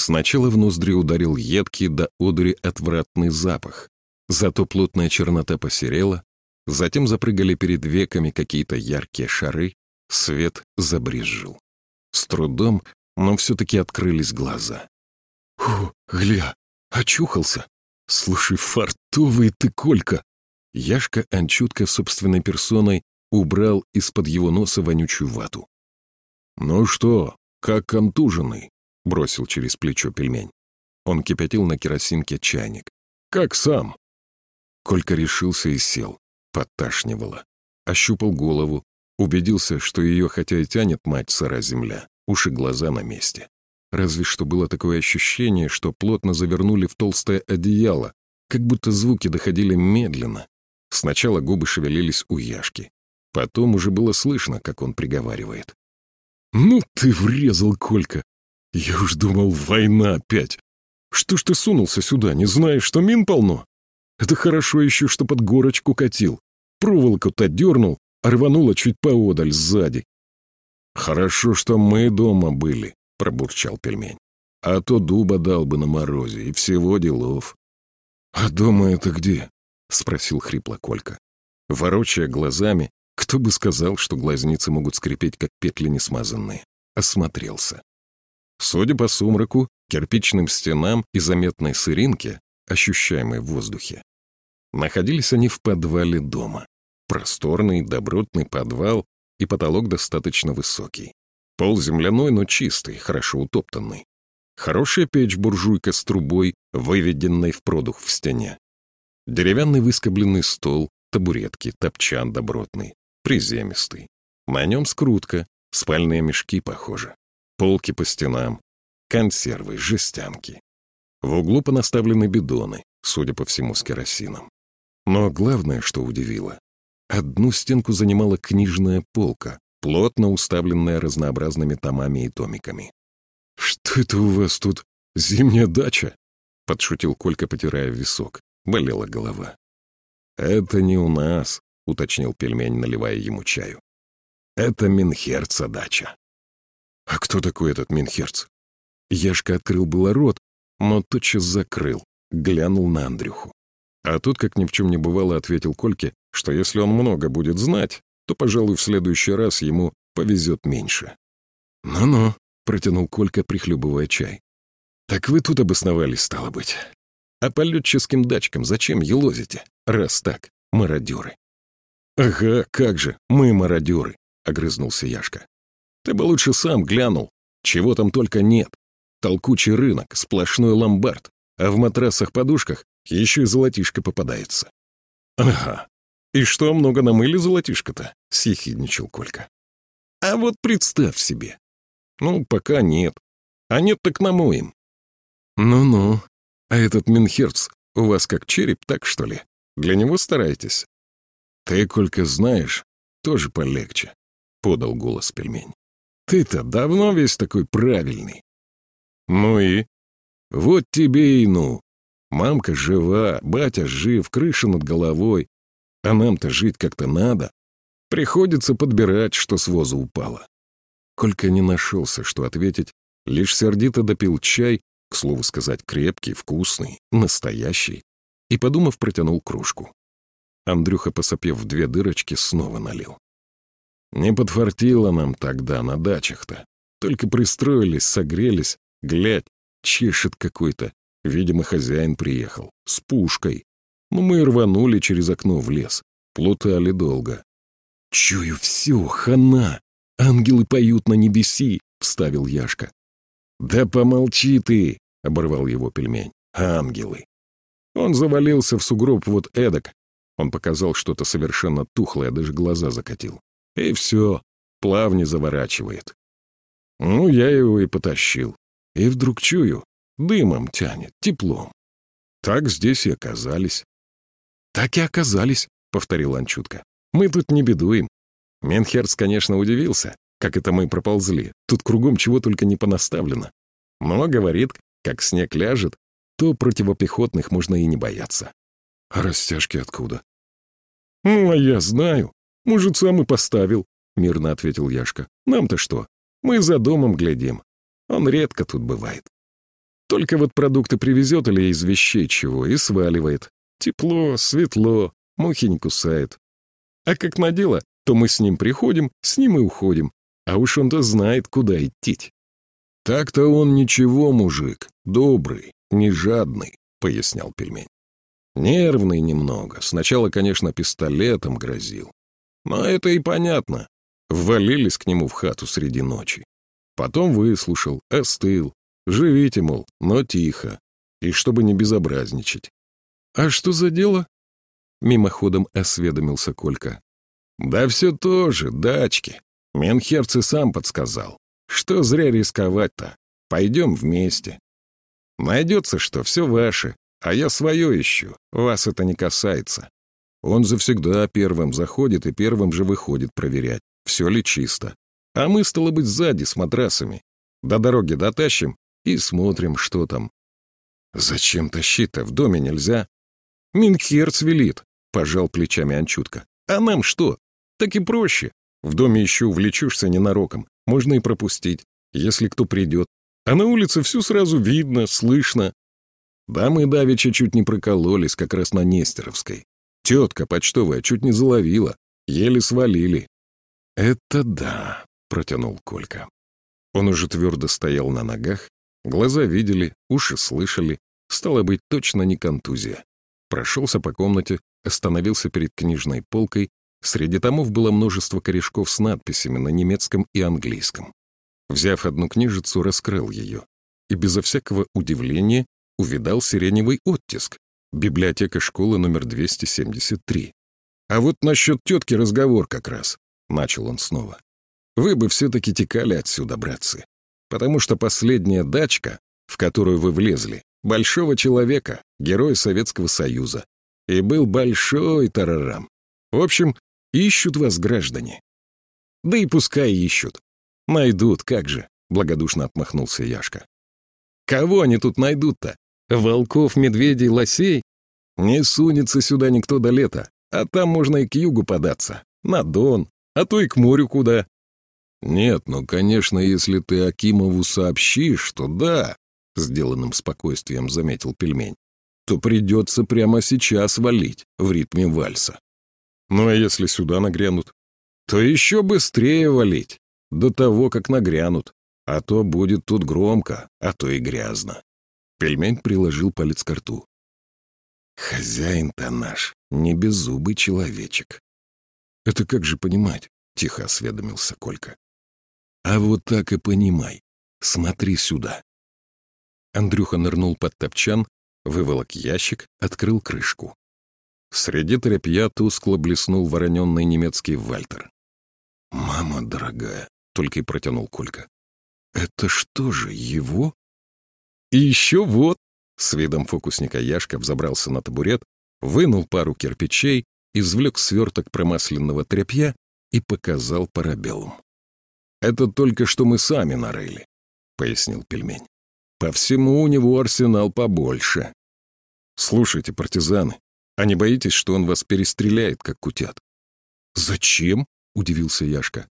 Сначала в ноздри ударил едкий до одури отвратный запах, зато плотная чернота посерела, затем запрыгали перед веками какие-то яркие шары, свет забрезжил. С трудом, но все-таки открылись глаза. «Фу, гля, очухался! Слушай, фартовый ты, Колька!» Яшка Анчутка собственной персоной убрал из-под его носа вонючую вату. «Ну что, как контуженный?» — бросил через плечо пельмень. Он кипятил на керосинке чайник. «Как сам?» Колька решился и сел. Подташнивало. Ощупал голову. Убедился, что ее хотя и тянет мать сыра земля, уши глаза на месте. Разве что было такое ощущение, что плотно завернули в толстое одеяло, как будто звуки доходили медленно. Сначала губы шевелились у Яшки. Потом уже было слышно, как он приговаривает. «Ну ты врезал, Колька! Я уж думал, война опять! Что ж ты сунулся сюда, не знаешь, что мин полно? Это хорошо еще, что под горочку катил. Проволоку-то дернул, а рвануло чуть поодаль, сзади. «Хорошо, что мы дома были», — пробурчал пельмень. «А то дуба дал бы на морозе, и всего делов». «А дома это где?» — спросил хрипло Колька. Ворочая глазами, кто бы сказал, что глазницы могут скрипеть, как петли несмазанные. Осмотрелся. Судя по сумраку, кирпичным стенам и заметной сыринке, ощущаемой в воздухе, находились они в подвале дома. Просторный, добротный подвал и потолок достаточно высокий. Пол земляной, но чистый, хорошо утоптанный. Хорошая печь-буржуйка с трубой, выведенной в продух в стене. Деревянный выскобленный стол, табуретки, топчан добротный приземистый. На нем скрутка, спальные мешки, похоже. Полки по стенам, консервы, жестянки. В углу понаставлены бидоны, судя по всему, с керосином. Но главное, что удивило, одну стенку занимала книжная полка, плотно уставленная разнообразными томами и томиками. «Что это у вас тут? Зимняя дача?» — подшутил Колька, потирая висок. Болела голова. «Это не у нас», — уточнил пельмень, наливая ему чаю. «Это Минхерца дача». «А кто такой этот Минхерц?» Яшка открыл было рот, но тотчас закрыл, глянул на Андрюху. А тут, как ни в чем не бывало, ответил Кольке, что если он много будет знать, то, пожалуй, в следующий раз ему повезет меньше. «Ну-ну», — протянул Колька, прихлебывая чай. «Так вы тут обосновались, стало быть. А по летческим дачкам зачем елозите, раз так, мародеры?» «Ага, как же, мы мародеры», — огрызнулся Яшка. «Ты бы лучше сам глянул, чего там только нет. Толкучий рынок, сплошной ломбард, а в матрасах-подушках еще и золотишко попадается». «Ага. И что, много намыли золотишко-то?» — съехидничал Колька. «А вот представь себе. Ну, пока нет. А нет, так намоем». «Ну-ну. А этот Минхерц у вас как череп, так что ли? Для него стараетесь?» «Ты, Колька, знаешь, тоже полегче», — подал голос пельмень. «Ты-то давно весь такой правильный». «Ну и?» «Вот тебе и ну. Мамка жива, батя жив, крыша над головой. А нам-то жить как-то надо. Приходится подбирать, что с воза упало». Колька не нашелся, что ответить, лишь сердито допил чай, к слову сказать, крепкий, вкусный, настоящий, и, подумав, протянул кружку. Андрюха, посопев в две дырочки, снова налил. Не подфартило нам тогда на дачах-то. Только пристроились, согрелись, глядь, чешет какой-то. Видимо, хозяин приехал. С пушкой. Ну, мы рванули через окно в лес. Плутали долго. «Чую все, хана! Ангелы поют на небеси!» — вставил Яшка. «Да помолчи ты!» — оборвал его пельмень. «Ангелы!» Он завалился в сугроб вот эдак, он показал что-то совершенно тухлое, даже глаза закатил. И все, плавни заворачивает. Ну, я его и потащил. И вдруг чую, дымом тянет, теплом. Так здесь и оказались. Так и оказались, повторил Анчутка. Мы тут не бедуем. Менхерц, конечно, удивился, как это мы проползли. Тут кругом чего только не понаставлено. Но, говорит, как снег ляжет, то противопехотных можно и не бояться. А растяжки откуда? «Ну, а я знаю. Может, сам и поставил», — мирно ответил Яшка. «Нам-то что? Мы за домом глядим. Он редко тут бывает». Только вот продукты привезет или из вещей чего и сваливает. Тепло, светло, мухи не кусает. А как на дело, то мы с ним приходим, с ним и уходим. А уж он-то знает, куда идти. «Так-то он ничего, мужик, добрый, не жадный», — пояснял пельмень. Нервный немного. Сначала, конечно, пистолетом грозил. Но это и понятно. Ввалились к нему в хату среди ночи. Потом выслушал, остыл. Живите, мол, но тихо. И чтобы не безобразничать. «А что за дело?» Мимоходом осведомился Колька. «Да все тоже, дачки. Менхерц и сам подсказал. Что зря рисковать-то? Пойдем вместе. Найдется что, все ваше, а я свое ищу, вас это не касается. Он завсегда первым заходит и первым же выходит проверять, все ли чисто. А мы, стало быть, сзади с матрасами. До дороги дотащим и смотрим, что там. Зачем тащить-то? В доме нельзя. Минхерц велит, пожал плечами Анчутка. А нам что? Так и проще. В доме еще увлечешься ненароком, можно и пропустить, если кто придет. А на улице все сразу видно, слышно. Да мы давеча чуть не прокололись как раз на Нестеровской. Тетка почтовая чуть не заловила, еле свалили. «Это да», — протянул Колька. Он уже твердо стоял на ногах, глаза видели, уши слышали, стало быть, точно не контузия. Прошелся по комнате, остановился перед книжной полкой Среди томов было множество корешков с надписями на немецком и английском. Взяв одну книжицу, раскрыл ее и безо всякого удивления увидал сиреневый оттиск. Библиотека школы номер 273. «А вот насчет тетки разговор как раз», — начал он снова. «Вы бы все-таки текали отсюда, братцы, потому что последняя дачка, в которую вы влезли, большого человека, герой Советского Союза, и был большой тарарам. В общем, Ищут вас граждане. Да и пускай ищут. Найдут, как же, благодушно отмахнулся Яшка. Кого они тут найдут-то? Волков, медведей, лосей? Не сунется сюда никто до лета, а там можно и к югу податься, на Дон, а то и к морю куда. Нет, ну, конечно, если ты Акимову сообщишь, что да, сделанным спокойствием заметил пельмень, то придется прямо сейчас валить в ритме вальса. Ну а если сюда нагрянут? То еще быстрее валить, до того, как нагрянут. А то будет тут громко, а то и грязно. Пельмень приложил палец к рту. Хозяин-то наш, не беззубый человечек. Это как же понимать? Тихо осведомился Колька. А вот так и понимай. Смотри сюда. Андрюха нырнул под топчан, выволок ящик, открыл крышку. Среди тряпья тускло блеснул вороненный немецкий вальтер. «Мама дорогая», — только и протянул Колька. «Это что же, его?» «И еще вот!» — с видом фокусника Яшка взобрался на табурет, вынул пару кирпичей, извлек сверток промасленного тряпья и показал парабеллум. «Это только что мы сами нарыли», — пояснил пельмень. «По всему у него арсенал побольше. Слушайте, партизаны, а не боитесь, что он вас перестреляет, как кутят?» «Зачем?» — удивился Яшка.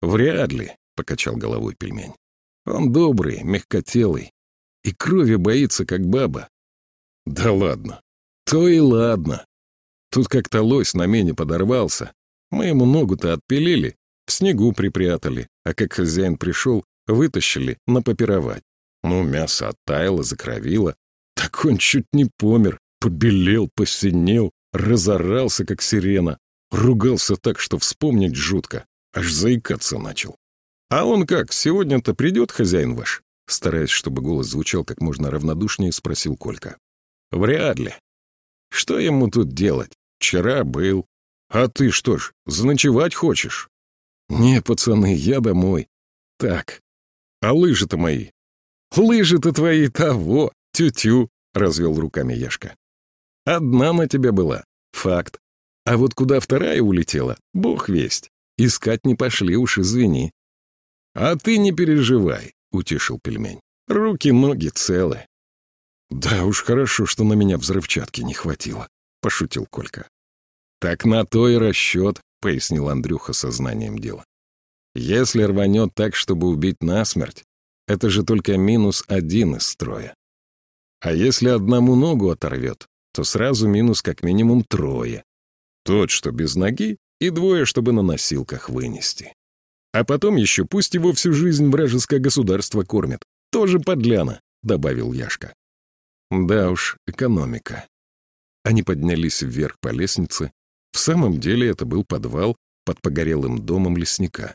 «Вряд ли», — покачал головой пельмень. «Он добрый, мягкотелый, и крови боится, как баба». «Да ладно». «То и ладно. Тут как-то лось на мене подорвался. Мы ему ногу-то отпилили, в снегу припрятали, а как хозяин пришел, вытащили напопировать. Ну, мясо оттаяло, закровило. Так он чуть не помер, Побелел, посинел, разорался, как сирена. Ругался так, что вспомнить жутко. Аж заикаться начал. «А он как, сегодня-то придет хозяин ваш?» Стараясь, чтобы голос звучал как можно равнодушнее, спросил Колька. «Вряд ли. Что ему тут делать? Вчера был. А ты что ж, заночевать хочешь?» «Не, пацаны, я домой. Так. А лыжи-то мои?» «Лыжи-то твои того, тю-тю», — развел руками Яшка. Одна на тебя была. Факт. А вот куда вторая улетела, бог весть. Искать не пошли уж, извини. А ты не переживай, утешил пельмень. Руки-ноги целы. Да уж хорошо, что на меня взрывчатки не хватило, пошутил Колька. Так на то и расчет, пояснил Андрюха сознанием дела. Если рванет так, чтобы убить насмерть, это же только минус один из строя. А если одному ногу оторвет, то сразу минус как минимум трое. Тот, что без ноги, и двое, чтобы на носилках вынести. А потом еще пусть его всю жизнь вражеское государство кормит. Тоже подляна, — добавил Яшка. Да уж, экономика. Они поднялись вверх по лестнице. В самом деле это был подвал под погорелым домом лесника.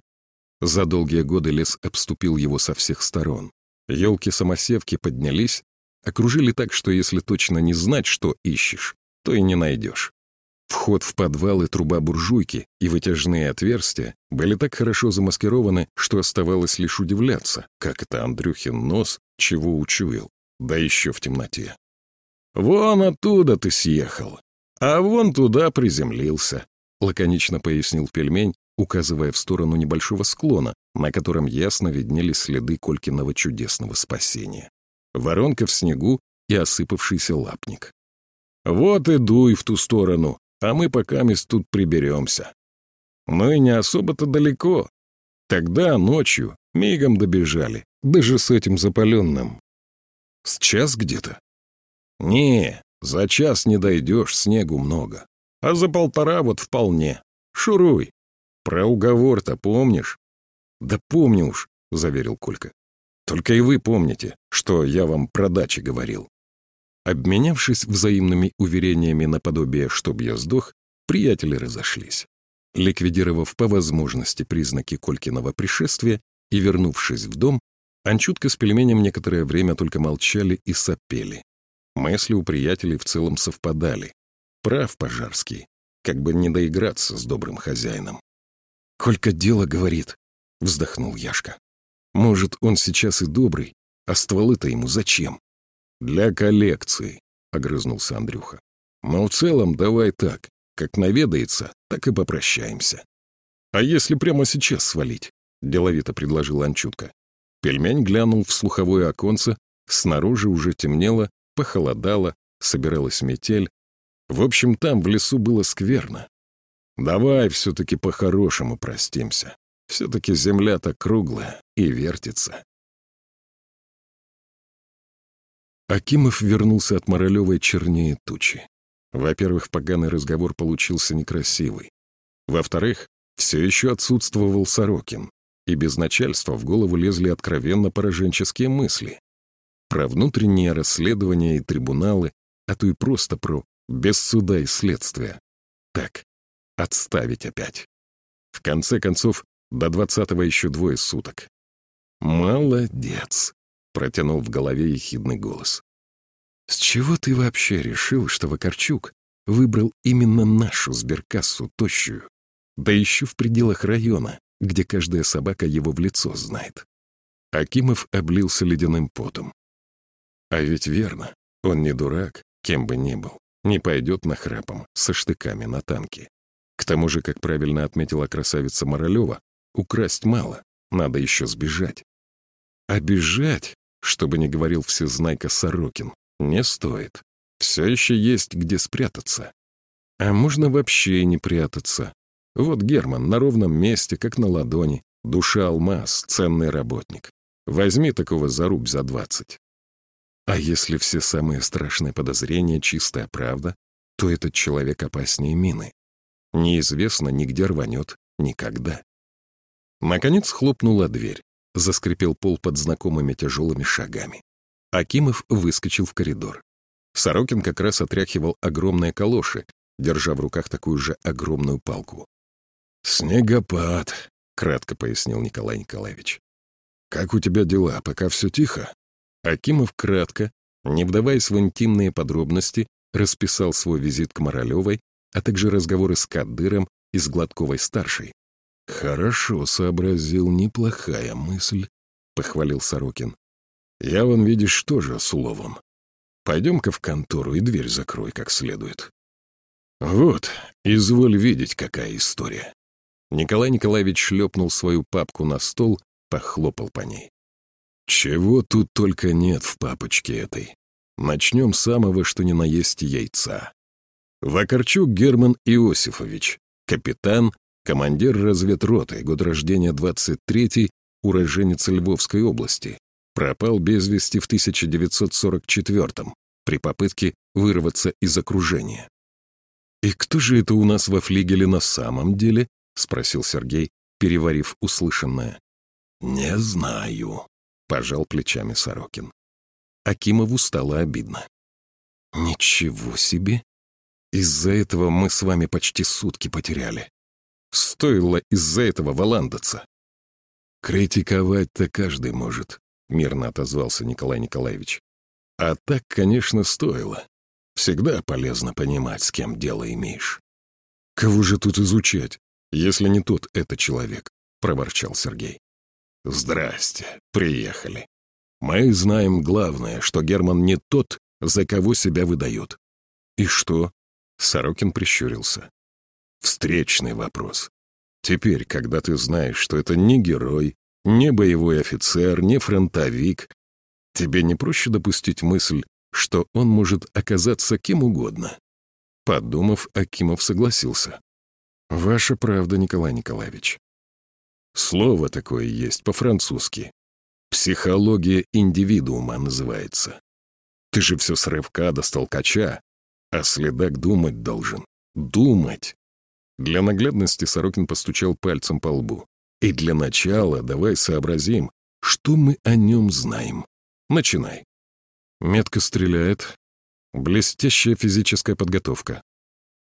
За долгие годы лес обступил его со всех сторон. Елки-самосевки поднялись, окружили так, что если точно не знать, что ищешь, то и не найдешь. Вход в подвал и труба буржуйки и вытяжные отверстия были так хорошо замаскированы, что оставалось лишь удивляться, как это Андрюхин нос чего учуял, да еще в темноте. «Вон оттуда ты съехал, а вон туда приземлился», — лаконично пояснил пельмень, указывая в сторону небольшого склона, на котором ясно виднелись следы Колькиного чудесного спасения. Воронка в снегу и осыпавшийся лапник. «Вот и дуй в ту сторону, а мы пока мест тут приберемся. Ну и не особо-то далеко. Тогда ночью мигом добежали, даже с этим запаленным. С час где-то? Не, за час не дойдешь, снегу много. А за полтора вот вполне. Шуруй. Про уговор-то помнишь? Да помню уж, заверил Колька. Только и вы помните, что я вам про дачи говорил. Обменявшись взаимными уверениями наподобие «чтоб я сдох», приятели разошлись. Ликвидировав по возможности признаки Колькиного пришествия и вернувшись в дом, Анчутка с пельменем некоторое время только молчали и сопели. Мысли у приятелей в целом совпадали. Прав Пожарский, как бы не доиграться с добрым хозяином. «Колька дело говорит», — вздохнул Яшка. «Может, он сейчас и добрый, а стволы-то ему зачем?» «Для коллекции», — огрызнулся Андрюха. «Но в целом давай так. Как наведается, так и попрощаемся». «А если прямо сейчас свалить?» — деловито предложил Анчутка. Пельмень глянул в слуховое оконце, снаружи уже темнело, похолодало, собиралась метель. В общем, там в лесу было скверно. «Давай все-таки по-хорошему простимся. Все-таки земля-то круглая и вертится». Акимов вернулся от Моролевой чернее тучи. Во-первых, поганый разговор получился некрасивый. Во-вторых, все еще отсутствовал Сорокин, и без начальства в голову лезли откровенно пораженческие мысли. Про внутренние расследования и трибуналы, а то и просто про без суда и следствия. Так, отставить опять. В конце концов, до двадцатого еще двое суток. «Молодец!» Протянул в голове ехидный голос. «С чего ты вообще решил, что Вакарчук выбрал именно нашу сберкассу тощую? Да еще в пределах района, где каждая собака его в лицо знает». Акимов облился ледяным потом. А ведь верно, он не дурак, кем бы ни был, не пойдет на храпом со штыками на танке. К тому же, как правильно отметила красавица Моралева, украсть мало, надо еще сбежать. А бежать чтобы не говорил всезнайка Сорокин, не стоит. Все еще есть где спрятаться. А можно вообще и не прятаться. Вот Герман на ровном месте, как на ладони. Душа алмаз, ценный работник. Возьми такого за рубь за двадцать. А если все самые страшные подозрения — чистая правда, то этот человек опаснее мины. Неизвестно, нигде рванет, никогда. Наконец хлопнула дверь. Заскрипел пол под знакомыми тяжелыми шагами. Акимов выскочил в коридор. Сорокин как раз отряхивал огромные калоши, держа в руках такую же огромную палку. «Снегопад», — кратко пояснил Николай Николаевич. «Как у тебя дела? Пока все тихо?» Акимов кратко, не вдаваясь в интимные подробности, расписал свой визит к Моралевой, а также разговоры с Кадыром и с Гладковой-старшей, «Хорошо сообразил, неплохая мысль», — похвалил Сорокин. «Я вон, видишь, тоже с уловом. Пойдем-ка в контору и дверь закрой как следует». «Вот, изволь видеть, какая история». Николай Николаевич шлепнул свою папку на стол, похлопал по ней. «Чего тут только нет в папочке этой. Начнем с самого, что ни на есть яйца. Вакарчук Герман Иосифович, капитан командир разведроты, год рождения 23-й, уроженец Львовской области, Пропал без вести в 1944-м при попытке вырваться из окружения. «И кто же это у нас во флигеле на самом деле?» — спросил Сергей, переварив услышанное. «Не знаю», — пожал плечами Сорокин. Акимову стало обидно. «Ничего себе! Из-за этого мы с вами почти сутки потеряли. Стоило из-за этого валандаться». «Критиковать-то каждый может», — мирно отозвался Николай Николаевич. «А так, конечно, стоило. Всегда полезно понимать, с кем дело имеешь». «Кого же тут изучать, если не тот это человек?» — проворчал Сергей. «Здрасте, приехали. Мы знаем главное, что Герман не тот, за кого себя выдает». «И что?» — Сорокин прищурился. «Встречный вопрос. Теперь, когда ты знаешь, что это не герой, не боевой офицер, не фронтовик, тебе не проще допустить мысль, что он может оказаться кем угодно. Подумав, Акимов согласился. «Ваша правда, Николай Николаевич. Слово такое есть по-французски. Психология индивидуума называется. Ты же все с рывка до столкача, а следак думать должен. Думать!» Для наглядности Сорокин постучал пальцем по лбу. «И для начала давай сообразим, что мы о нем знаем. Начинай». Метко стреляет. Блестящая физическая подготовка.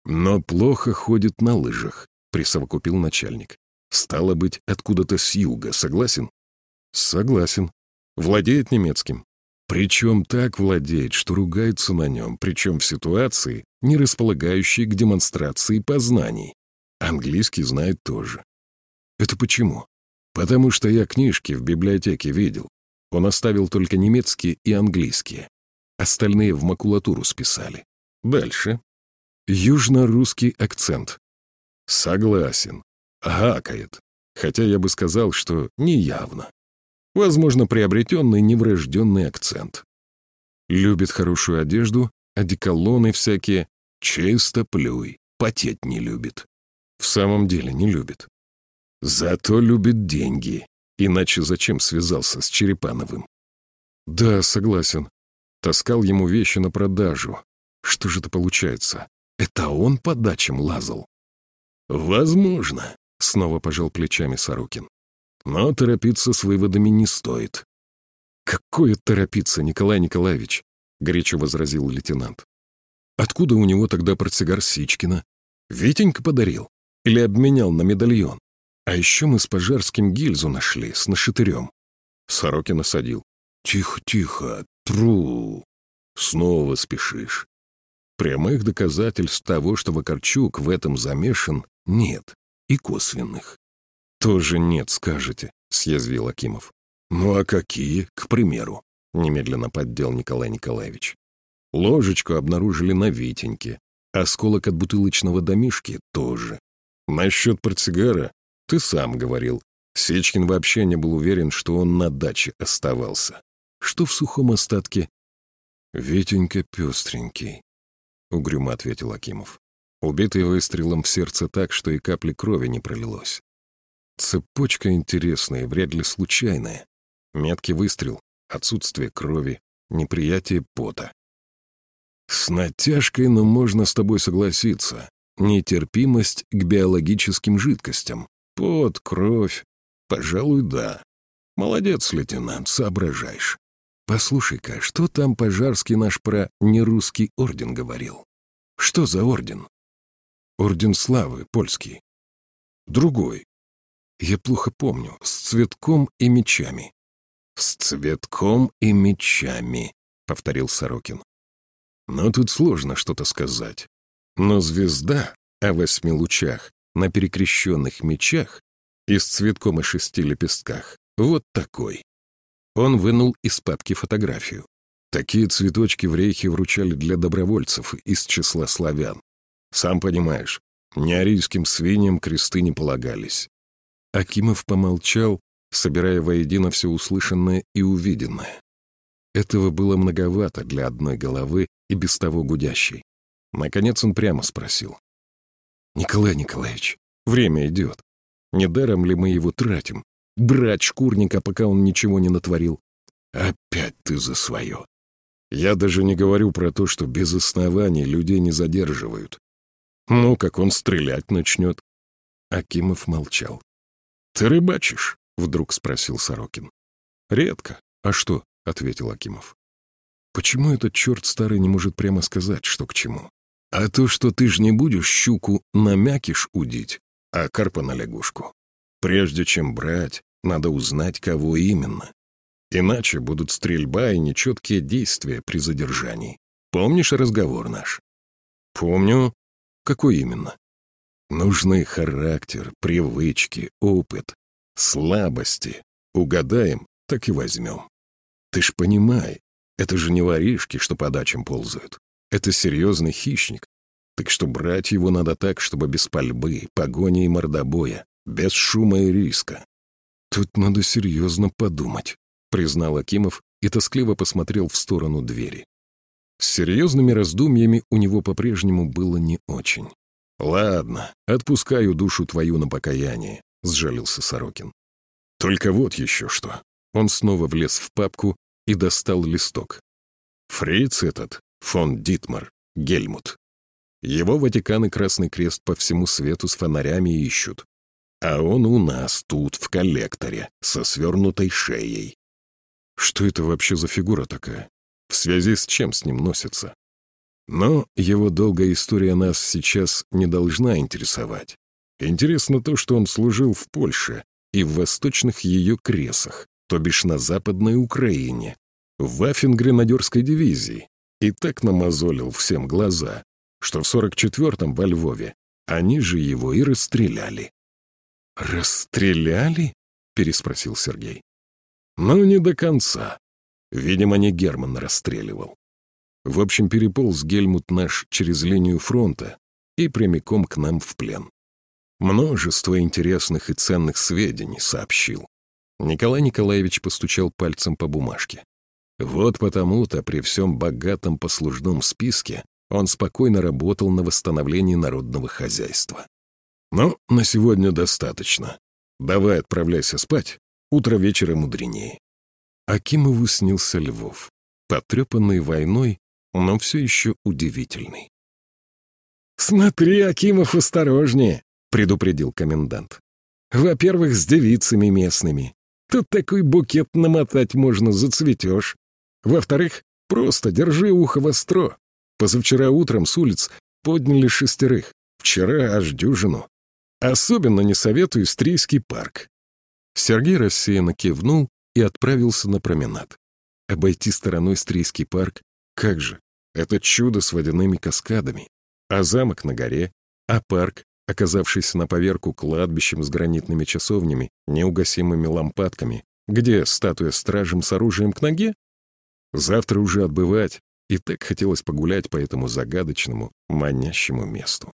Но плохо ходит на лыжах, присовокупил начальник. Стало быть, откуда-то с юга, согласен? Согласен. Владеет немецким. Причем так владеет, что ругаются на нем, причем в ситуации, не располагающей к демонстрации познаний. Английский знает тоже. Это почему? Потому что я книжки в библиотеке видел. Он оставил только немецкие и английские. Остальные в макулатуру списали. Дальше. Южно-русский акцент. Согласен. Гакает. Хотя я бы сказал, что неявно. Возможно, приобретенный неврожденный акцент. Любит хорошую одежду, одеколоны всякие. Чисто плюй. Потеть не любит. В самом деле не любит. Зато любит деньги. Иначе зачем связался с Черепановым? Да, согласен. Таскал ему вещи на продажу. Что же это получается? Это он по дачам лазал? Возможно, снова пожал плечами Сорокин. Но торопиться с выводами не стоит. Какое торопиться, Николай Николаевич? Горячо возразил лейтенант. Откуда у него тогда портсигар Сичкина? Витенька подарил? Или обменял на медальон? А еще мы с Пожарским гильзу нашли, с нашатырем. Сорокин осадил. Тихо, тихо, тру. Снова спешишь. Прямых доказательств того, что Вакарчук в этом замешан, нет. И косвенных. Тоже нет, скажете, съязвил Акимов. Ну а какие, к примеру? Немедленно поддел Николай Николаевич. Ложечку обнаружили на Витеньке. Осколок от бутылочного домишки тоже. Насчет портсигара ты сам говорил. Сечкин вообще не был уверен, что он на даче оставался. Что в сухом остатке? «Витенька пестренький», — угрюмо ответил Акимов. Убитый выстрелом в сердце так, что и капли крови не пролилось. Цепочка интересная, вряд ли случайная. Меткий выстрел, отсутствие крови, неприятие пота. С натяжкой, но можно с тобой согласиться. Нетерпимость к биологическим жидкостям. Пот, кровь. Пожалуй, да. Молодец, лейтенант, соображаешь. Послушай-ка, что там Пожарский наш про нерусский орден говорил? Что за орден? Орден славы, польский. Другой. Я плохо помню, с цветком и мечами. С цветком и мечами, повторил Сорокин. Но тут сложно что-то сказать. Но звезда о восьми лучах на перекрещенных мечах и с цветком и шести лепестках. Вот такой. Он вынул из папки фотографию. Такие цветочки в рейхе вручали для добровольцев из числа славян. Сам понимаешь, неарийским свиньям кресты не полагались. Акимов помолчал, собирая воедино все услышанное и увиденное. Этого было многовато для одной головы и без того гудящей. Наконец он прямо спросил. «Николай Николаевич, время идет. Недаром ли мы его тратим? Брать шкурника, пока он ничего не натворил. Опять ты за свое. Я даже не говорю про то, что без оснований людей не задерживают. Ну, как он стрелять начнет. Акимов молчал. «Ты рыбачишь?» — вдруг спросил Сорокин. «Редко. А что?» — ответил Акимов. «Почему этот черт старый не может прямо сказать, что к чему? А то, что ты ж не будешь щуку на мякиш удить, а карпа на лягушку. Прежде чем брать, надо узнать, кого именно. Иначе будут стрельба и нечеткие действия при задержании. Помнишь разговор наш? Помню. Какой именно? Нужны характер, привычки, опыт, слабости. Угадаем, так и возьмем. Ты ж понимай, это же не воришки, что по дачам ползают. Это серьезный хищник. Так что брать его надо так, чтобы без пальбы, погони и мордобоя, без шума и риска. Тут надо серьезно подумать, признал Акимов и тоскливо посмотрел в сторону двери. С серьезными раздумьями у него по-прежнему было не очень. «Ладно, отпускаю душу твою на покаяние», — сжалился Сорокин. «Только вот еще что». Он снова влез в папку и достал листок. «Фриц этот, фон Дитмар, Гельмут. Его Ватикан и Красный Крест по всему свету с фонарями ищут. А он у нас тут, в коллекторе, со свернутой шеей. Что это вообще за фигура такая? В связи с чем с ним носится? Но его долгая история нас сейчас не должна интересовать. Интересно то, что он служил в Польше и в восточных ее кресах, то бишь на Западной Украине, в Ваффен-гренадерской дивизии, и так намазолил всем глаза, что в 44-м во Львове они же его и расстреляли. «Расстреляли?» — переспросил Сергей. «Ну, не до конца. Видимо, не Герман расстреливал. В общем, переполз Гельмут наш через линию фронта и прямиком к нам в плен. Множество интересных и ценных сведений сообщил. Николай Николаевич постучал пальцем по бумажке. Вот потому-то при всем богатом послужном списке он спокойно работал на восстановлении народного хозяйства. «Ну, на сегодня достаточно. Давай отправляйся спать. Утро вечера мудренее». Акимову снился Львов, потрепанный войной, но все еще удивительный. «Смотри, Акимов, осторожнее!» — предупредил комендант. «Во-первых, с девицами местными. Тут такой букет намотать можно, зацветешь. Во-вторых, просто держи ухо востро. Позавчера утром с улиц подняли шестерых. Вчера аж дюжину. Особенно не советую Стрийский парк. Сергей рассеянно кивнул и отправился на променад. Обойти стороной Стрийский парк? Как же? Это чудо с водяными каскадами. А замок на горе? А парк, оказавшийся на поверку кладбищем с гранитными часовнями, неугасимыми лампадками, где статуя стражем с оружием к ноге? Завтра уже отбывать, и так хотелось погулять по этому загадочному, манящему месту.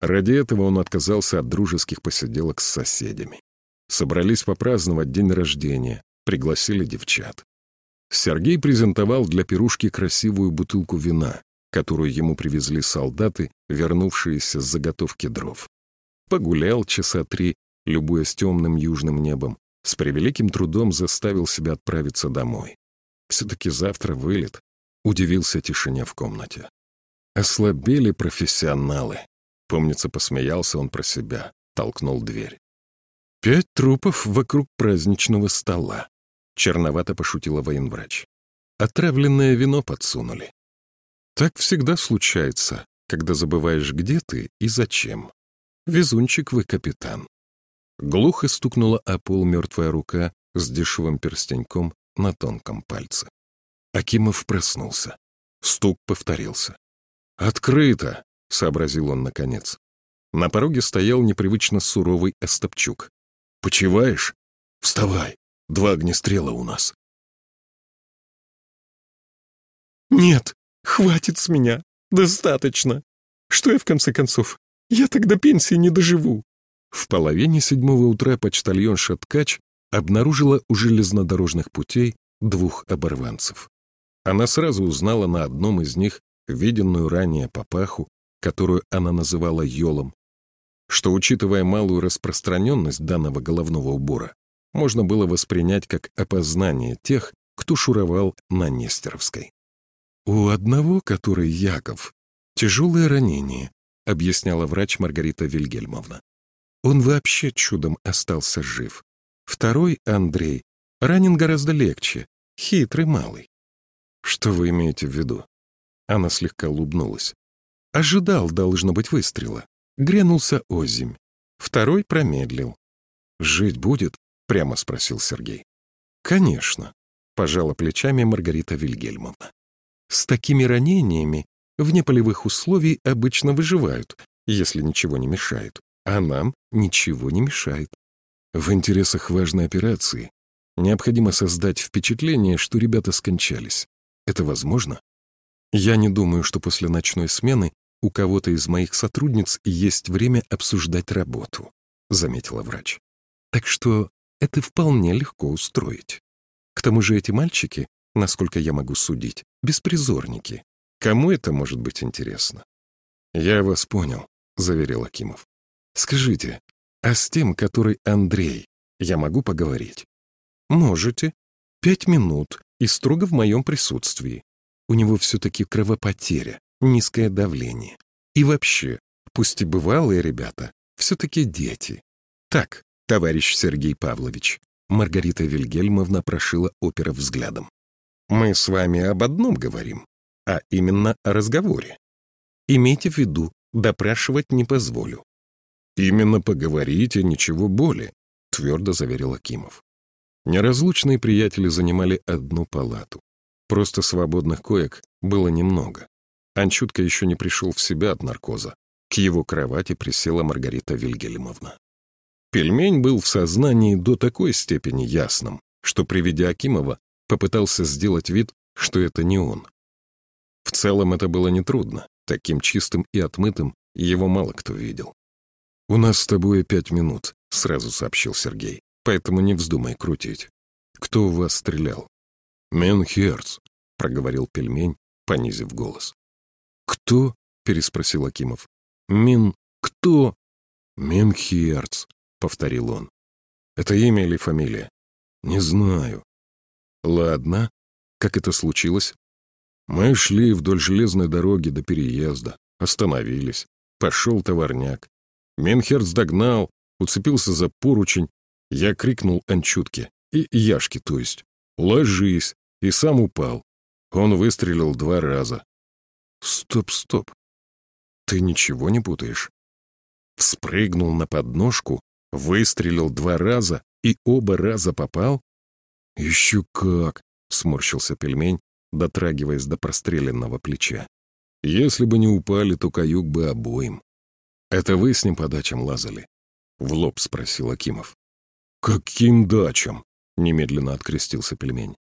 Ради этого он отказался от дружеских посиделок с соседями. Собрались попраздновать день рождения, пригласили девчат. Сергей презентовал для пирушки красивую бутылку вина, которую ему привезли солдаты, вернувшиеся с заготовки дров. Погулял часа три, любуясь темным южным небом, с превеликим трудом заставил себя отправиться домой. Все-таки завтра вылет. Удивился тишине в комнате. Ослабели профессионалы. Помнится, посмеялся он про себя, толкнул дверь. Пять трупов вокруг праздничного стола. Черновато пошутила военврач. Отравленное вино подсунули. Так всегда случается, когда забываешь, где ты и зачем. Везунчик вы, капитан. Глухо стукнула о пол мертвая рука с дешевым перстеньком на тонком пальце. Акимов проснулся. Стук повторился. «Открыто!» — сообразил он наконец. На пороге стоял непривычно суровый Остапчук. «Почиваешь? Вставай! Два огнестрела у нас!» «Нет, хватит с меня! Достаточно! Что я, в конце концов? Я тогда пенсии не доживу!» В половине седьмого утра почтальонша Ткач обнаружила у железнодорожных путей двух оборванцев. Она сразу узнала на одном из них виденную ранее папаху, которую она называла Йолом, что, учитывая малую распространенность данного головного убора, можно было воспринять как опознание тех, кто шуровал на Нестеровской. «У одного, который Яков, тяжелое ранение», — объясняла врач Маргарита Вильгельмовна. «Он вообще чудом остался жив. Второй, Андрей, ранен гораздо легче, хитрый малый». «Что вы имеете в виду?» Она слегка улыбнулась. Ожидал, должно быть, выстрела. Грянулся озимь. Второй промедлил. «Жить будет?» — прямо спросил Сергей. «Конечно», — пожала плечами Маргарита Вильгельмовна. «С такими ранениями вне полевых условий обычно выживают, если ничего не мешает, а нам ничего не мешает. В интересах важной операции необходимо создать впечатление, что ребята скончались. Это возможно? Я не думаю, что после ночной смены у кого-то из моих сотрудниц есть время обсуждать работу», — заметила врач. «Так что это вполне легко устроить. К тому же эти мальчики, насколько я могу судить, беспризорники. Кому это может быть интересно?» «Я вас понял», — заверил Акимов. «Скажите, а с тем, который Андрей, я могу поговорить?» «Можете. Пять минут и строго в моем присутствии. У него все-таки кровопотеря, низкое давление. И вообще, пусть и бывалые ребята, все-таки дети. Так, товарищ Сергей Павлович, Маргарита Вильгельмовна прошила опера взглядом. Мы с вами об одном говорим, а именно о разговоре. Имейте в виду, допрашивать не позволю. Именно поговорите, ничего более, твердо заверил Акимов. Неразлучные приятели занимали одну палату. Просто свободных коек было немного. Анчутка еще не пришел в себя от наркоза. К его кровати присела Маргарита Вильгельмовна. Пельмень был в сознании до такой степени ясным, что, приведя Акимова, попытался сделать вид, что это не он. В целом это было нетрудно, таким чистым и отмытым его мало кто видел. «У нас с тобой пять минут», — сразу сообщил Сергей, «поэтому не вздумай крутить. Кто у вас стрелял?» «Менхерц», — проговорил пельмень, понизив голос. «Кто?» — переспросил Акимов. «Мин... кто?» «Минхерц», — повторил он. «Это имя или фамилия?» «Не знаю». «Ладно. Как это случилось?» «Мы шли вдоль железной дороги до переезда. Остановились. Пошел товарняк. Минхерц догнал, уцепился за поручень. Я крикнул Анчутке, и Яшке, то есть, «Ложись!» и сам упал. Он выстрелил два раза. Стоп, стоп. Ты ничего не путаешь? Вспрыгнул на подножку, выстрелил два раза и оба раза попал? Еще как, сморщился пельмень, дотрагиваясь до простреленного плеча. Если бы не упали, то каюк бы обоим. Это вы с ним по дачам лазали? В лоб спросил Акимов. Каким дачам? Немедленно открестился пельмень.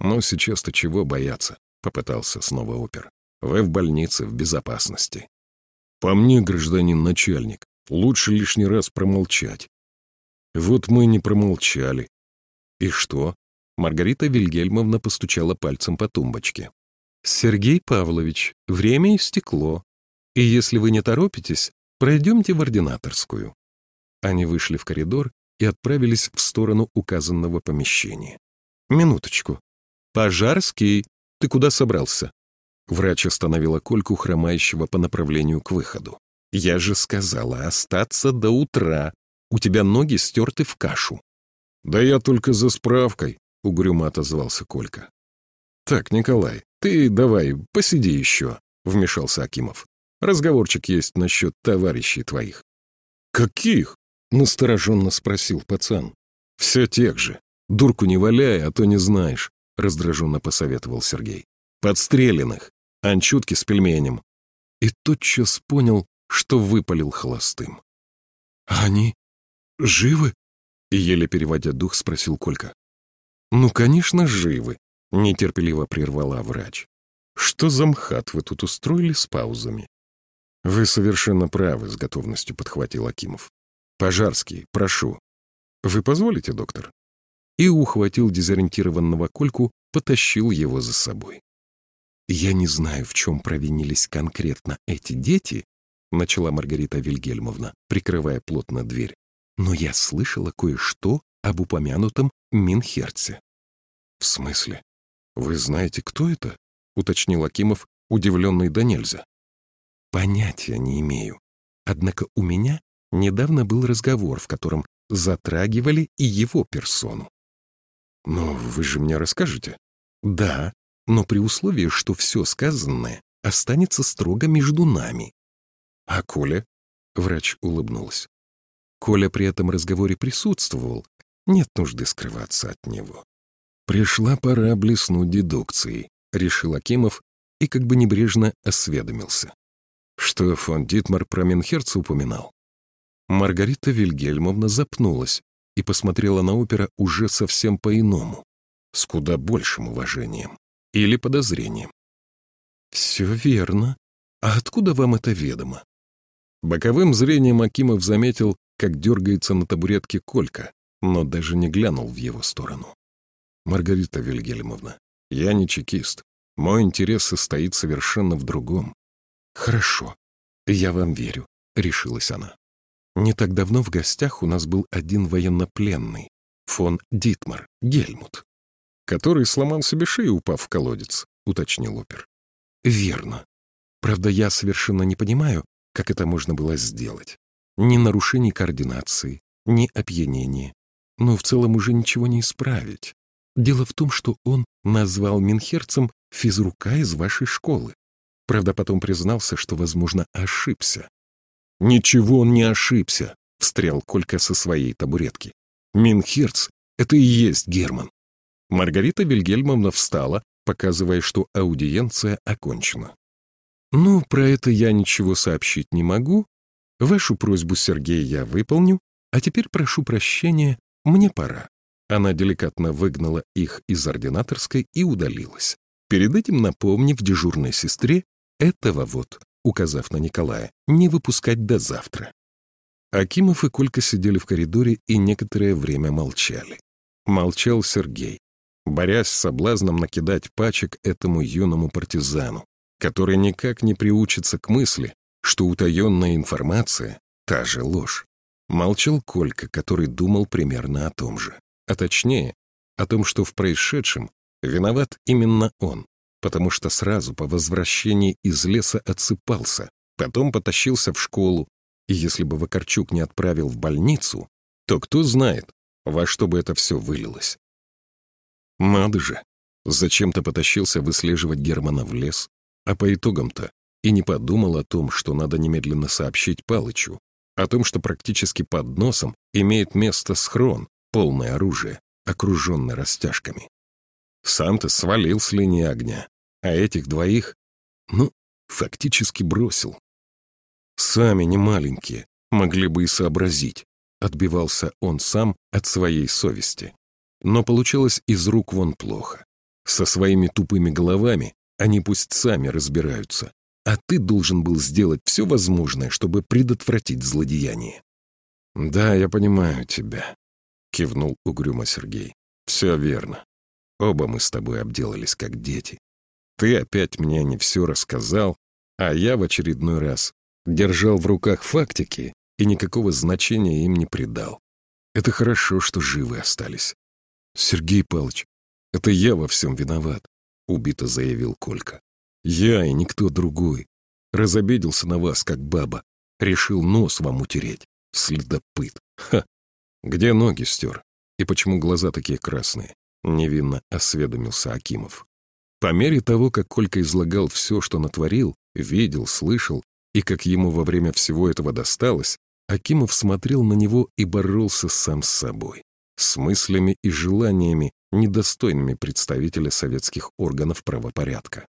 Но сейчас-то чего бояться? Попытался снова опер. Вы в больнице, в безопасности. По мне, гражданин начальник, лучше лишний раз промолчать. Вот мы не промолчали. И что? Маргарита Вильгельмовна постучала пальцем по тумбочке. «Сергей Павлович, время истекло. И если вы не торопитесь, пройдемте в ординаторскую». Они вышли в коридор и отправились в сторону указанного помещения. «Минуточку. Пожарский, ты куда собрался?» Врач остановила Кольку, хромающего по направлению к выходу. «Я же сказала остаться до утра. У тебя ноги стерты в кашу». «Да я только за справкой», — угрюмо отозвался Колька. «Так, Николай, ты давай, посиди еще», — вмешался Акимов. «Разговорчик есть насчет товарищей твоих». «Каких?» — настороженно спросил пацан. «Все тех же. Дурку не валяй, а то не знаешь», — раздраженно посоветовал Сергей подстреленных, анчутки с пельменем. И тотчас понял, что выпалил холостым. «Они живы?» — еле переводя дух, спросил Колька. «Ну, конечно, живы», — нетерпеливо прервала врач. «Что за мхат вы тут устроили с паузами?» «Вы совершенно правы», — с готовностью подхватил Акимов. «Пожарский, прошу». «Вы позволите, доктор?» И ухватил дезориентированного Кольку, потащил его за собой. «Я не знаю, в чем провинились конкретно эти дети», начала Маргарита Вильгельмовна, прикрывая плотно дверь. «Но я слышала кое-что об упомянутом Минхерце. «В смысле? Вы знаете, кто это?» — уточнил Акимов, удивленный до нельзя. «Понятия не имею. Однако у меня недавно был разговор, в котором затрагивали и его персону. «Но вы же мне расскажете?» «Да, но при условии, что все сказанное останется строго между нами». «А Коля?» — врач улыбнулась. Коля при этом разговоре присутствовал, нет нужды скрываться от него. Пришла пора блеснуть дедукцией, решил Акимов и как бы небрежно осведомился. Что фон Дитмар про Менхерца упоминал? Маргарита Вильгельмовна запнулась и посмотрела на опера уже совсем по-иному, с куда большим уважением или подозрением. «Все верно. А откуда вам это ведомо?» Боковым зрением Акимов заметил, как дергается на табуретке Колька, но даже не глянул в его сторону. «Маргарита Вильгельмовна, я не чекист. Мой интерес состоит совершенно в другом». «Хорошо, я вам верю», — решилась она. Не так давно в гостях у нас был один военнопленный, фон Дитмар, Гельмут, который сломал себе шею, упав в колодец, уточнил опер. Верно. Правда, я совершенно не понимаю, как это можно было сделать. Ни нарушений координации, ни опьянения. Но в целом уже ничего не исправить. Дело в том, что он назвал Минхерцем физрука из вашей школы. Правда, потом признался, что, возможно, ошибся. «Ничего он не ошибся», — встрял Колька со своей табуретки. «Минхерц — это и есть Герман». Маргарита Вильгельмовна встала, показывая, что аудиенция окончена. «Ну, про это я ничего сообщить не могу. Вашу просьбу, Сергей, я выполню, а теперь прошу прощения, мне пора». Она деликатно выгнала их из ординаторской и удалилась, перед этим напомнив дежурной сестре этого вот указав на Николая, не выпускать до завтра. Акимов и Колька сидели в коридоре и некоторое время молчали. Молчал Сергей, борясь с соблазном накидать пачек этому юному партизану, который никак не приучится к мысли, что утаенная информация — та же ложь. Молчал Колька, который думал примерно о том же. А точнее, о том, что в происшедшем виноват именно он, потому что сразу по возвращении из леса отсыпался, потом потащился в школу, и если бы Вакарчук не отправил в больницу, то кто знает, во что бы это все вылилось. Надо же, зачем-то потащился выслеживать Германа в лес, а по итогам-то и не подумал о том, что надо немедленно сообщить Палычу, о том, что практически под носом имеет место схрон, полное оружие, окруженный растяжками. Сам-то свалил с линии огня, а этих двоих, ну, фактически бросил. Сами не маленькие, могли бы и сообразить, отбивался он сам от своей совести. Но получалось из рук вон плохо. Со своими тупыми головами они пусть сами разбираются, а ты должен был сделать все возможное, чтобы предотвратить злодеяние. «Да, я понимаю тебя», — кивнул угрюмо Сергей. «Все верно. Оба мы с тобой обделались как дети. Ты опять мне не все рассказал, а я в очередной раз держал в руках фактики и никакого значения им не придал. Это хорошо, что живы остались. Сергей Павлович, это я во всем виноват, убито заявил Колька. Я и никто другой. Разобиделся на вас, как баба. Решил нос вам утереть. Следопыт. Ха! Где ноги стер? И почему глаза такие красные? Невинно осведомился Акимов. По мере того, как Колька излагал все, что натворил, видел, слышал, и как ему во время всего этого досталось, Акимов смотрел на него и боролся сам с собой, с мыслями и желаниями, недостойными представителя советских органов правопорядка.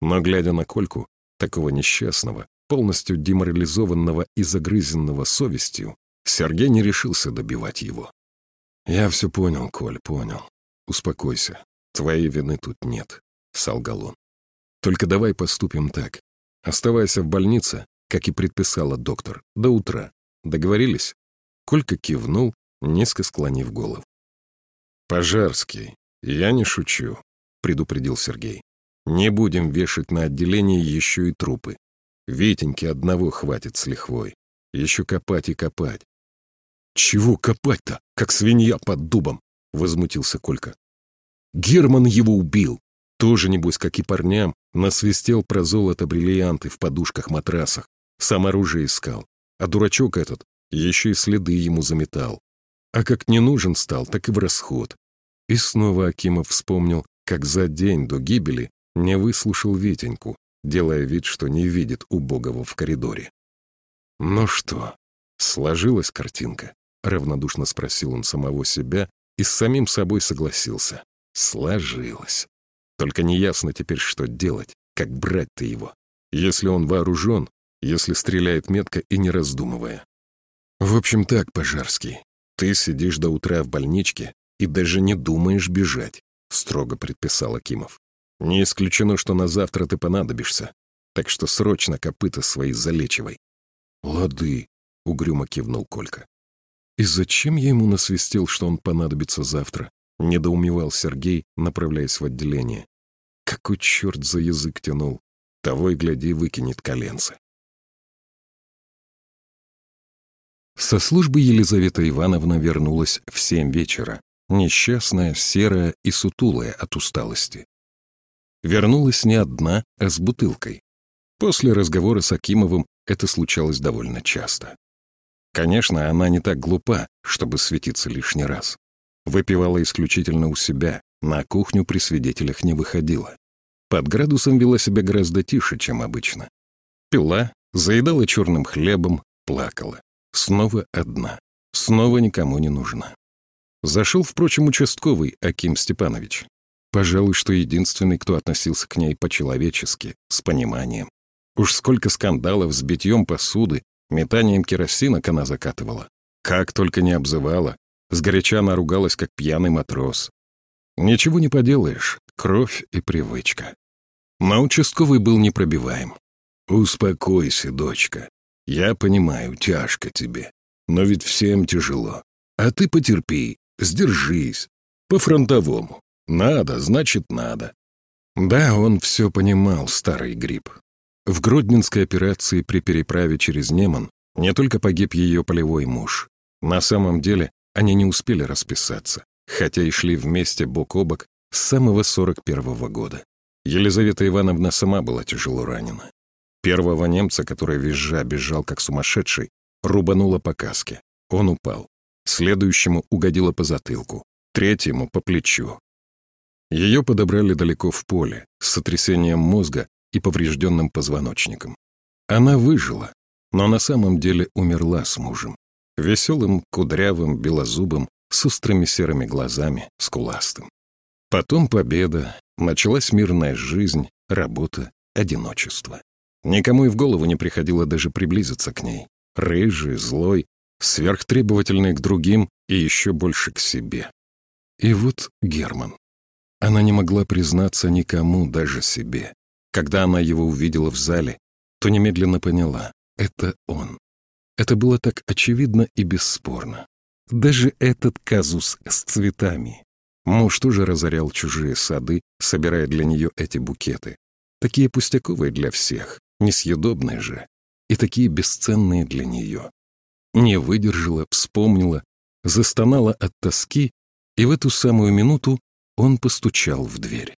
Но, глядя на Кольку, такого несчастного, полностью деморализованного и загрызенного совестью, Сергей не решился добивать его. «Я все понял, Коль, понял. Успокойся. Твоей вины тут нет. — солгал он. «Только давай поступим так. Оставайся в больнице, как и предписала доктор, до утра. Договорились?» Колька кивнул, низко склонив голову. «Пожарский, я не шучу», — предупредил Сергей. «Не будем вешать на отделение еще и трупы. Витеньки одного хватит с лихвой. Еще копать и копать». «Чего копать-то, как свинья под дубом?» — возмутился Колька. Герман его убил. Тоже, небось, как и парням, насвистел про золото-бриллианты в подушках-матрасах. Сам оружие искал. А дурачок этот еще и следы ему заметал. А как не нужен стал, так и в расход. И снова Акимов вспомнил, как за день до гибели не выслушал Витеньку, делая вид, что не видит убогого в коридоре. «Ну что, сложилась картинка?» — равнодушно спросил он самого себя и с самим собой согласился. «Сложилось. Только неясно теперь, что делать, как брать-то его. Если он вооружен, если стреляет метко и не раздумывая. В общем так, Пожарский, ты сидишь до утра в больничке и даже не думаешь бежать, строго предписал Акимов. Не исключено, что на завтра ты понадобишься, так что срочно копыта свои залечивай. Лады, угрюмо кивнул Колька. И зачем я ему насвистел, что он понадобится завтра? Недоумевал Сергей, направляясь в отделение. Какой черт за язык тянул? Того и гляди, выкинет коленцы. Со службы Елизавета Ивановна вернулась в семь вечера, несчастная, серая и сутулая от усталости. Вернулась не одна, а с бутылкой. После разговора с Акимовым это случалось довольно часто. Конечно, она не так глупа, чтобы светиться лишний раз. Выпивала исключительно у себя, на кухню при свидетелях не выходила. Под градусом вела себя гораздо тише, чем обычно. Пила, заедала черным хлебом, плакала. Снова одна. Снова никому не нужна. Зашел, впрочем, участковый Аким Степанович. Пожалуй, что единственный, кто относился к ней по-человечески, с пониманием. Уж сколько скандалов с битьем посуды, метанием керосинок она закатывала. Как только не обзывала. Сгоряча она ругалась, как пьяный матрос. Ничего не поделаешь, кровь и привычка. Но участковый был непробиваем. «Успокойся, дочка. Я понимаю, тяжко тебе, но ведь всем тяжело. А ты потерпи, сдержись. По-фронтовому. Надо, значит, надо. Да, он все понимал, старый гриб. В Гродненской операции при переправе через Неман не только погиб ее полевой муж. На самом деле они не успели расписаться, хотя и шли вместе бок о бок с самого 41 -го года. Елизавета Ивановна сама была тяжело ранена. Первого немца, который визжа бежал как сумасшедший, рубануло по каске. Он упал. Следующему угодило по затылку. Третьему — по плечу. Ее подобрали далеко в поле, с сотрясением мозга и поврежденным позвоночником. Она выжила, но на самом деле умерла с мужем. Веселым, кудрявым, белозубым, с острыми серыми глазами, скуластым. Потом победа, началась мирная жизнь, работа, одиночество. Никому и в голову не приходило даже приблизиться к ней. Рыжий, злой, сверхтребовательный к другим и еще больше к себе. И вот Герман. Она не могла признаться никому, даже себе. Когда она его увидела в зале, то немедленно поняла — это он. Это было так очевидно и бесспорно. Даже этот казус с цветами. Муж тоже разорял чужие сады, собирая для нее эти букеты. Такие пустяковые для всех несъедобные же, и такие бесценные для нее. Не выдержала, вспомнила, застонала от тоски, и в эту самую минуту он постучал в дверь.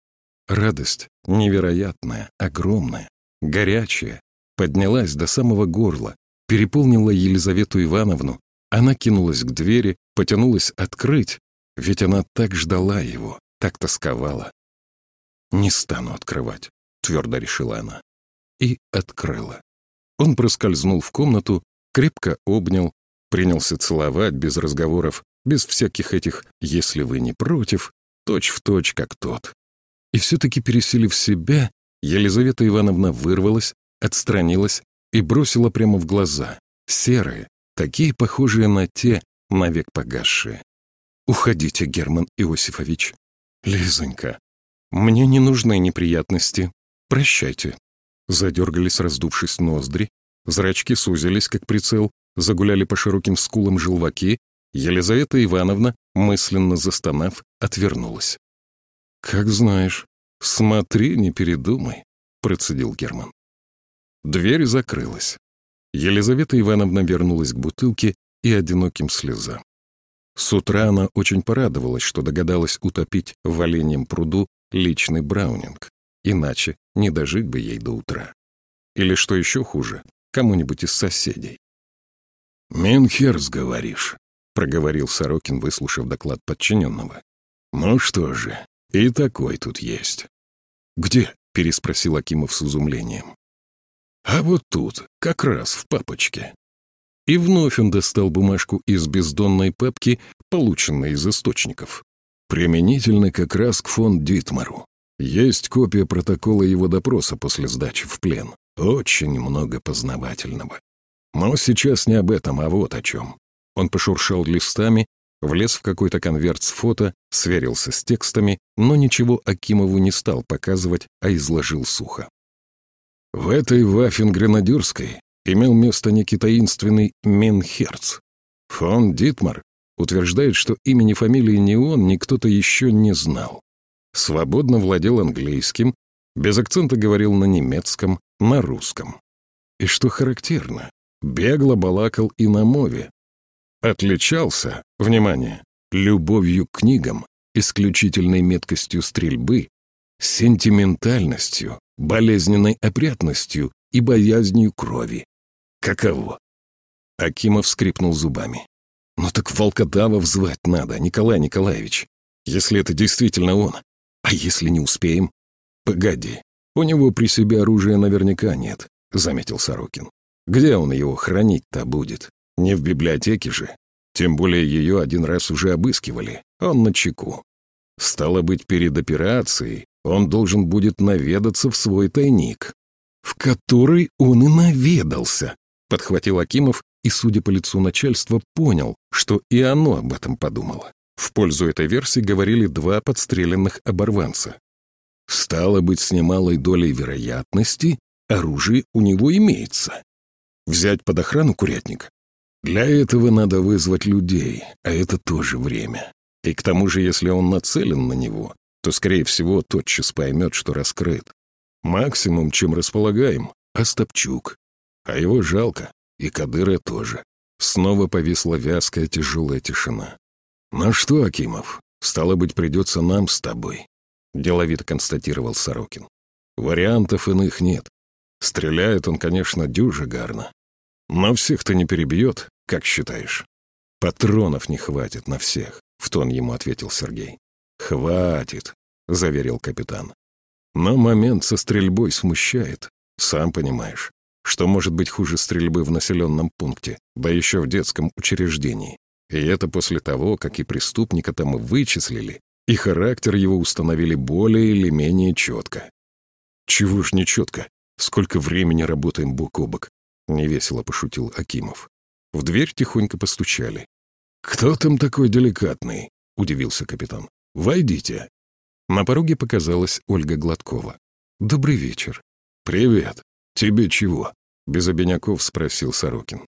Радость невероятная, огромная, горячая, поднялась до самого горла, переполнила Елизавету Ивановну, она кинулась к двери, потянулась открыть, ведь она так ждала его, так тосковала. «Не стану открывать», — твердо решила она и открыла. Он проскользнул в комнату, крепко обнял, принялся целовать без разговоров, без всяких этих «если вы не против», точь в точь, как тот. И все-таки пересилив себя, Елизавета Ивановна вырвалась, отстранилась и бросила прямо в глаза, серые, такие похожие на те, навек погасшие. «Уходите, Герман Иосифович. Лизонька, мне не нужны неприятности. Прощайте». Задергались, раздувшись ноздри, зрачки сузились, как прицел, загуляли по широким скулам желваки, Елизавета Ивановна, мысленно застонав, отвернулась. «Как знаешь. Смотри, не передумай», — процедил Герман. Дверь закрылась. Елизавета Ивановна вернулась к бутылке и одиноким слезам. С утра она очень порадовалась, что догадалась утопить в оленьем пруду личный браунинг. Иначе не дожить бы ей до утра. Или, что еще хуже, кому-нибудь из соседей. «Менхерс, говоришь?» — проговорил Сорокин, выслушав доклад подчиненного. «Ну что же, и такой тут есть». «Где?» — переспросил Акимов с изумлением. «А вот тут, как раз в папочке». И вновь он достал бумажку из бездонной папки, полученной из источников. Применительно как раз к фон Дитмару. Есть копия протокола его допроса после сдачи в плен. Очень много познавательного. Но сейчас не об этом, а вот о чем. Он пошуршал листами, влез в какой-то конверт с фото, сверился с текстами, но ничего Акимову не стал показывать, а изложил сухо. В этой Ваффен-Гренадерской имел место некий таинственный Менхерц. Фон Дитмар утверждает, что имени фамилии ни он, ни кто-то еще не знал. Свободно владел английским, без акцента говорил на немецком, на русском. И что характерно, бегло балакал и на мове. Отличался, внимание, любовью к книгам, исключительной меткостью стрельбы, сентиментальностью, болезненной опрятностью и боязнью крови. Каково? Акимов скрипнул зубами. «Ну так волкодавов звать надо, Николай Николаевич, если это действительно он. А если не успеем?» «Погоди, у него при себе оружия наверняка нет», — заметил Сорокин. «Где он его хранить-то будет? Не в библиотеке же. Тем более ее один раз уже обыскивали. Он на чеку. Стало быть, перед операцией он должен будет наведаться в свой тайник, в который он и наведался, подхватил Акимов и, судя по лицу начальства, понял, что и оно об этом подумало. В пользу этой версии говорили два подстреленных оборванца. Стало быть, с немалой долей вероятности оружие у него имеется. Взять под охрану курятник? Для этого надо вызвать людей, а это тоже время. И к тому же, если он нацелен на него, то, скорее всего, тотчас поймет, что раскрыт. Максимум, чем располагаем, Остапчук. А его жалко, и Кадыра тоже. Снова повисла вязкая тяжелая тишина. «Ну что, Акимов, стало быть, придется нам с тобой», — деловито констатировал Сорокин. «Вариантов иных нет. Стреляет он, конечно, дюже гарно. Но всех-то не перебьет, как считаешь?» «Патронов не хватит на всех», — в тон ему ответил Сергей. «Хватит», — заверил капитан. «Но момент со стрельбой смущает, сам понимаешь. Что может быть хуже стрельбы в населенном пункте, да еще в детском учреждении? И это после того, как и преступника там вычислили, и характер его установили более или менее четко. «Чего ж не четко? Сколько времени работаем бок о бок?» — невесело пошутил Акимов. В дверь тихонько постучали. «Кто там такой деликатный?» — удивился капитан. «Войдите». На пороге показалась Ольга Гладкова. «Добрый вечер». «Привет. Тебе чего?» Без обиняков спросил Сорокин.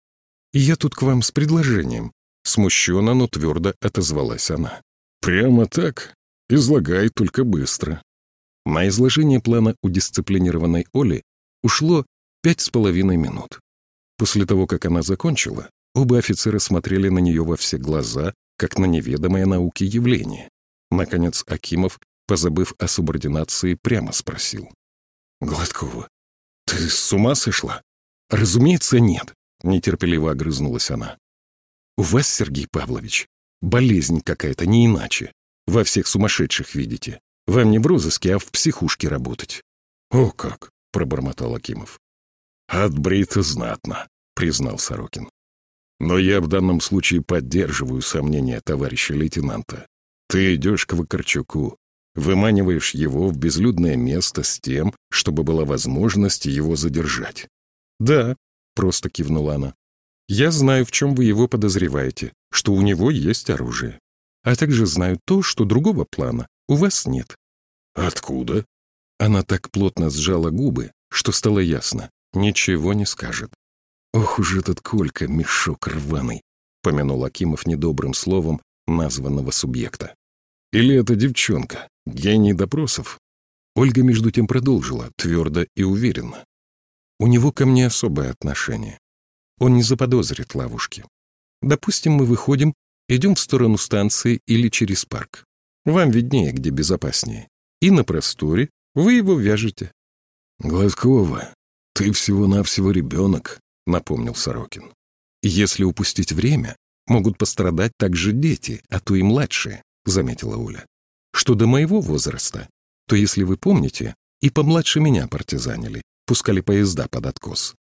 «Я тут к вам с предложением». Смущенно, но твердо отозвалась она. «Прямо так? Излагай только быстро». На изложение плана у дисциплинированной Оли ушло пять с половиной минут. После того, как она закончила, оба офицера смотрели на нее во все глаза, как на неведомое науке явление. Наконец Акимов, позабыв о субординации, прямо спросил. «Гладкова, ты с ума сошла? «Разумеется, нет», — нетерпеливо огрызнулась она. «У вас, Сергей Павлович, болезнь какая-то, не иначе. Во всех сумасшедших видите. Вам не в розыске, а в психушке работать». «О как!» — пробормотал Акимов. «Отбрито знатно», — признал Сорокин. «Но я в данном случае поддерживаю сомнения товарища лейтенанта. Ты идешь к Вакарчуку, выманиваешь его в безлюдное место с тем, чтобы была возможность его задержать. «Да», — просто кивнула она. «Я знаю, в чем вы его подозреваете, что у него есть оружие. А также знаю то, что другого плана у вас нет». «Откуда?» Она так плотно сжала губы, что стало ясно. Ничего не скажет. «Ох уж этот Колька, мешок рваный», — помянул Акимов недобрым словом названного субъекта. «Или это девчонка, гений допросов?» Ольга между тем продолжила, твердо и уверенно. У него ко мне особое отношение. Он не заподозрит ловушки. Допустим, мы выходим Идем в сторону станции или через парк. Вам виднее, где безопаснее. И на просторе вы его вяжете. Гладкова, ты всего-навсего ребенок, напомнил Сорокин. Если упустить время, могут пострадать также дети, а то и младшие, заметила Уля. Что до моего возраста, то, если вы помните, и помладше меня партизанили, пускали поезда под откос.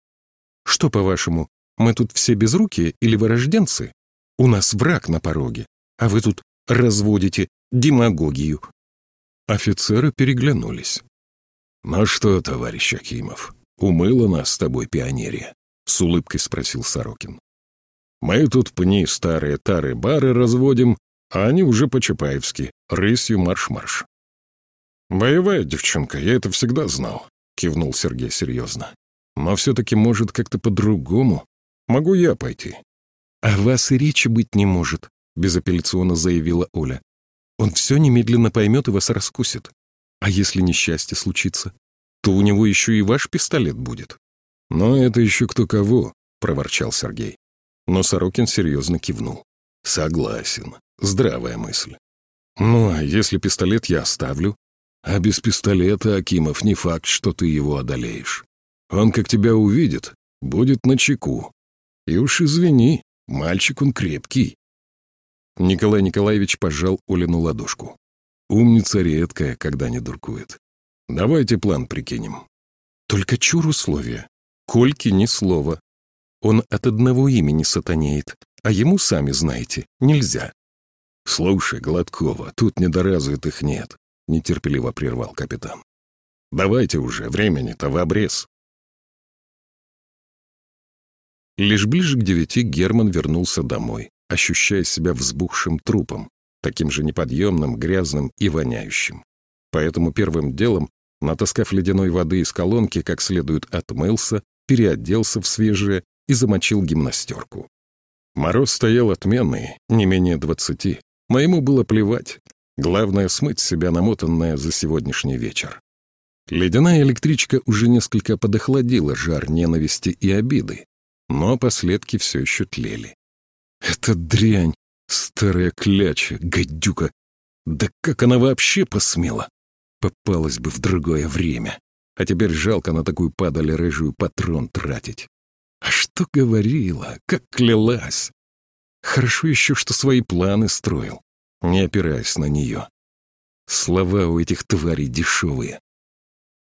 Что, по-вашему, мы тут все безрукие или вырожденцы? У нас враг на пороге, а вы тут разводите демагогию. Офицеры переглянулись. «Ну что, товарищ Акимов, умыла нас с тобой пионерия?» — с улыбкой спросил Сорокин. «Мы тут пни старые тары-бары разводим, а они уже по-чапаевски, рысью марш-марш». «Боевая девчонка, я это всегда знал», — кивнул Сергей серьезно. «Но все-таки, может, как-то по-другому. Могу я пойти?» «А вас и речи быть не может», — безапелляционно заявила Оля. «Он все немедленно поймет и вас раскусит. А если несчастье случится, то у него еще и ваш пистолет будет». «Но это еще кто кого», — проворчал Сергей. Но Сорокин серьезно кивнул. «Согласен. Здравая мысль. Ну, а если пистолет я оставлю? А без пистолета, Акимов, не факт, что ты его одолеешь. Он, как тебя увидит, будет на чеку. И уж извини, мальчик он крепкий». Николай Николаевич пожал Олину ладошку. «Умница редкая, когда не дуркует. Давайте план прикинем». «Только чур условия. Кольки ни слова. Он от одного имени сатанеет, а ему, сами знаете, нельзя». «Слушай, Гладкова, тут недоразвитых нет», — нетерпеливо прервал капитан. «Давайте уже, времени-то в обрез». Лишь ближе к девяти Герман вернулся домой, ощущая себя взбухшим трупом, таким же неподъемным, грязным и воняющим. Поэтому первым делом, натаскав ледяной воды из колонки, как следует отмылся, переоделся в свежее и замочил гимнастерку. Мороз стоял отменный, не менее двадцати. Моему было плевать. Главное — смыть себя намотанное за сегодняшний вечер. Ледяная электричка уже несколько подохладила жар ненависти и обиды, но последки все еще тлели. «Это дрянь, старая кляча, гадюка! Да как она вообще посмела? Попалась бы в другое время. А теперь жалко на такую падаль рыжую патрон тратить. А что говорила, как клялась? Хорошо еще, что свои планы строил, не опираясь на нее. Слова у этих тварей дешевые.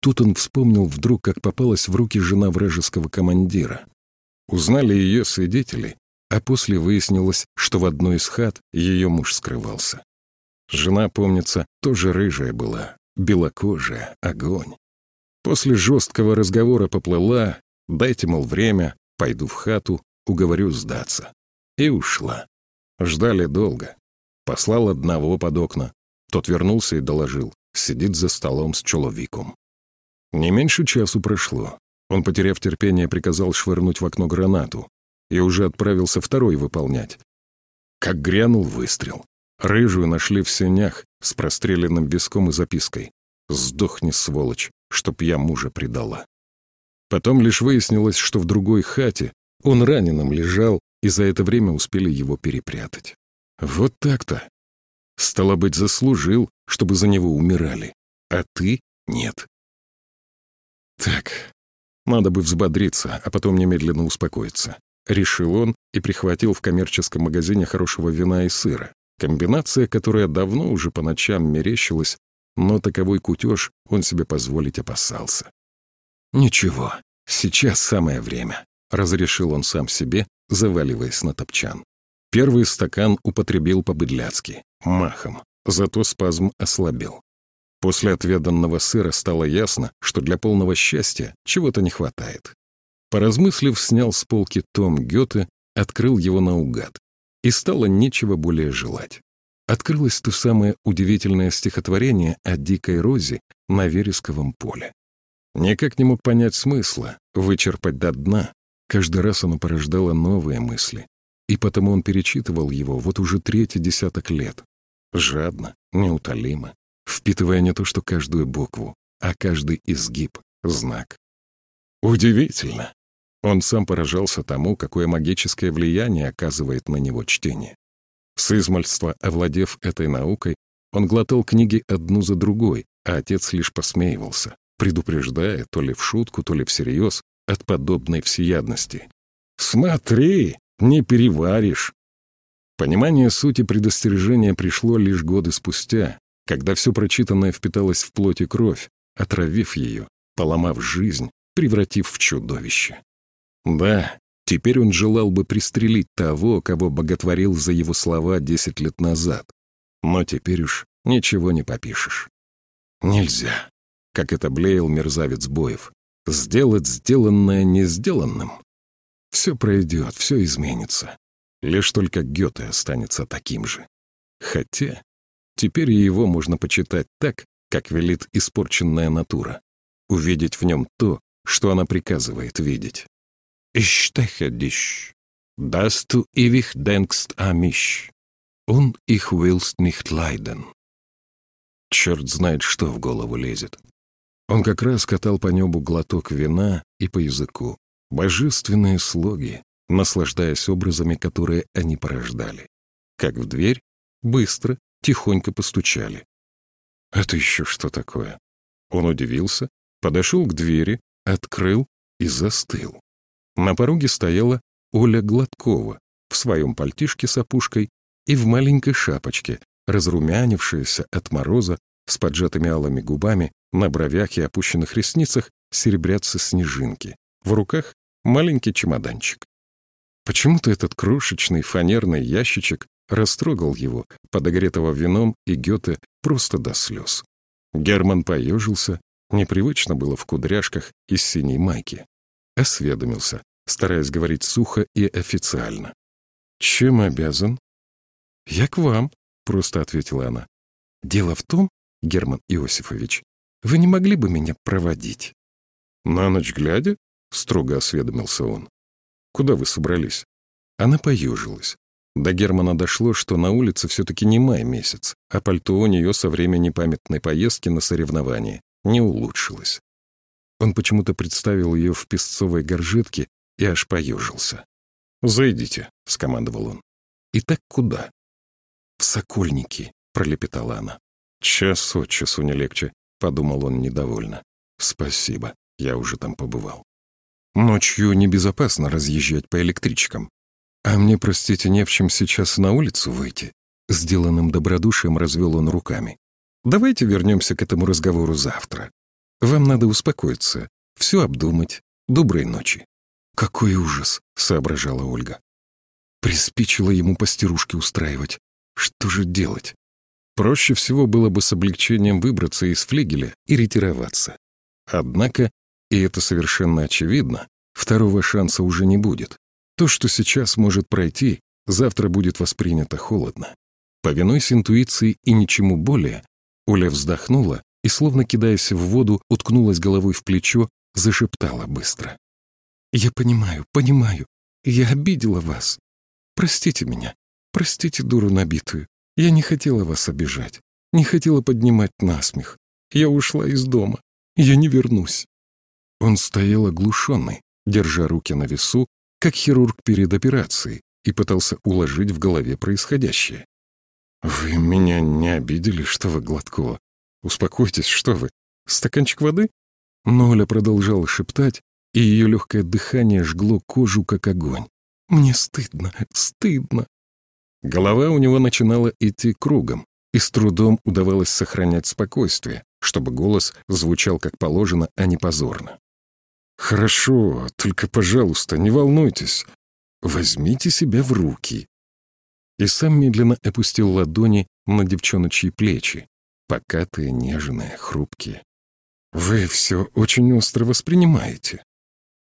Тут он вспомнил вдруг, как попалась в руки жена вражеского командира. Узнали ее свидетели, а после выяснилось, что в одной из хат ее муж скрывался. Жена, помнится, тоже рыжая была, белокожая, огонь. После жесткого разговора поплыла, дайте, мол, время, пойду в хату, уговорю сдаться. И ушла. Ждали долго. Послал одного под окна. Тот вернулся и доложил. Сидит за столом с человеком. Не меньше часу прошло. Он, потеряв терпение, приказал швырнуть в окно гранату и уже отправился второй выполнять. Как грянул выстрел. Рыжую нашли в сенях с простреленным виском и запиской. «Сдохни, сволочь, чтоб я мужа предала». Потом лишь выяснилось, что в другой хате он раненым лежал, и за это время успели его перепрятать. Вот так-то. Стало быть, заслужил, чтобы за него умирали, а ты — нет. Так, надо бы взбодриться, а потом немедленно успокоиться. Решил он и прихватил в коммерческом магазине хорошего вина и сыра. Комбинация, которая давно уже по ночам мерещилась, но таковой кутеж он себе позволить опасался. «Ничего, сейчас самое время», — разрешил он сам себе, заваливаясь на топчан. Первый стакан употребил по-быдляцки, махом, зато спазм ослабел. После отведанного сыра стало ясно, что для полного счастья чего-то не хватает. Поразмыслив, снял с полки том Гёте, открыл его наугад, и стало нечего более желать. Открылось то самое удивительное стихотворение о дикой розе на вересковом поле. Никак не мог понять смысла, вычерпать до дна. Каждый раз оно порождало новые мысли. И потому он перечитывал его вот уже третий десяток лет. Жадно, неутолимо, впитывая не то что каждую букву, а каждый изгиб, знак. Удивительно. Он сам поражался тому, какое магическое влияние оказывает на него чтение. С измальства овладев этой наукой, он глотал книги одну за другой, а отец лишь посмеивался, предупреждая то ли в шутку, то ли всерьез от подобной всеядности. «Смотри, не переваришь!» Понимание сути предостережения пришло лишь годы спустя, когда все прочитанное впиталось в плоть и кровь, отравив ее, поломав жизнь, превратив в чудовище. Да, теперь он желал бы пристрелить того, кого боготворил за его слова десять лет назад. Но теперь уж ничего не попишешь. Нельзя, как это блеял мерзавец Боев, сделать сделанное не сделанным. Все пройдет, все изменится. Лишь только Гёте останется таким же. Хотя теперь его можно почитать так, как велит испорченная натура. Увидеть в нем то, что она приказывает видеть. «Ich steche dich, dass du ewig denkst an mich, und ich willst nicht leiden». Черт знает, что в голову лезет. Он как раз катал по небу глоток вина и по языку. Божественные слоги, наслаждаясь образами, которые они порождали. Как в дверь, быстро, тихонько постучали. Это еще что такое? Он удивился, подошел к двери, открыл и застыл. На пороге стояла Оля Гладкова в своем пальтишке с опушкой и в маленькой шапочке, разрумянившаяся от мороза, с поджатыми алыми губами, на бровях и опущенных ресницах серебрятся снежинки. В руках маленький чемоданчик. Почему-то этот крошечный фанерный ящичек растрогал его, подогретого вином и Гёте просто до слез. Герман поежился, непривычно было в кудряшках из синей майки. Осведомился, стараясь говорить сухо и официально. «Чем обязан?» «Я к вам», — просто ответила она. «Дело в том, Герман Иосифович, вы не могли бы меня проводить?» «На ночь глядя?» — строго осведомился он. «Куда вы собрались?» Она поюжилась. До Германа дошло, что на улице все-таки не май месяц, а пальто у нее со времени памятной поездки на соревнования не улучшилось. Он почему-то представил ее в песцовой горжетке и аж поежился. «Зайдите», — скомандовал он. «И так куда?» «В Сокольники», — пролепетала она. «Час от часу не легче», — подумал он недовольно. «Спасибо, я уже там побывал». Ночью небезопасно разъезжать по электричкам. А мне, простите, не в чем сейчас на улицу выйти. Сделанным добродушием развел он руками. Давайте вернемся к этому разговору завтра. Вам надо успокоиться, все обдумать. Доброй ночи. Какой ужас, соображала Ольга. Приспичило ему постирушки устраивать. Что же делать? Проще всего было бы с облегчением выбраться из флигеля и ретироваться. Однако и это совершенно очевидно, второго шанса уже не будет. То, что сейчас может пройти, завтра будет воспринято холодно. Повинуясь интуиции и ничему более, Оля вздохнула и, словно кидаясь в воду, уткнулась головой в плечо, зашептала быстро. «Я понимаю, понимаю. Я обидела вас. Простите меня. Простите дуру набитую. Я не хотела вас обижать. Не хотела поднимать насмех. Я ушла из дома. Я не вернусь. Он стоял оглушенный, держа руки на весу, как хирург перед операцией, и пытался уложить в голове происходящее. «Вы меня не обидели, что вы, Гладкова? Успокойтесь, что вы? Стаканчик воды?» Но Оля продолжала шептать, и ее легкое дыхание жгло кожу, как огонь. «Мне стыдно, стыдно». Голова у него начинала идти кругом, и с трудом удавалось сохранять спокойствие, чтобы голос звучал как положено, а не позорно. «Хорошо, только, пожалуйста, не волнуйтесь. Возьмите себя в руки». И сам медленно опустил ладони на девчоночьи плечи, покатые, нежные, хрупкие. «Вы все очень остро воспринимаете».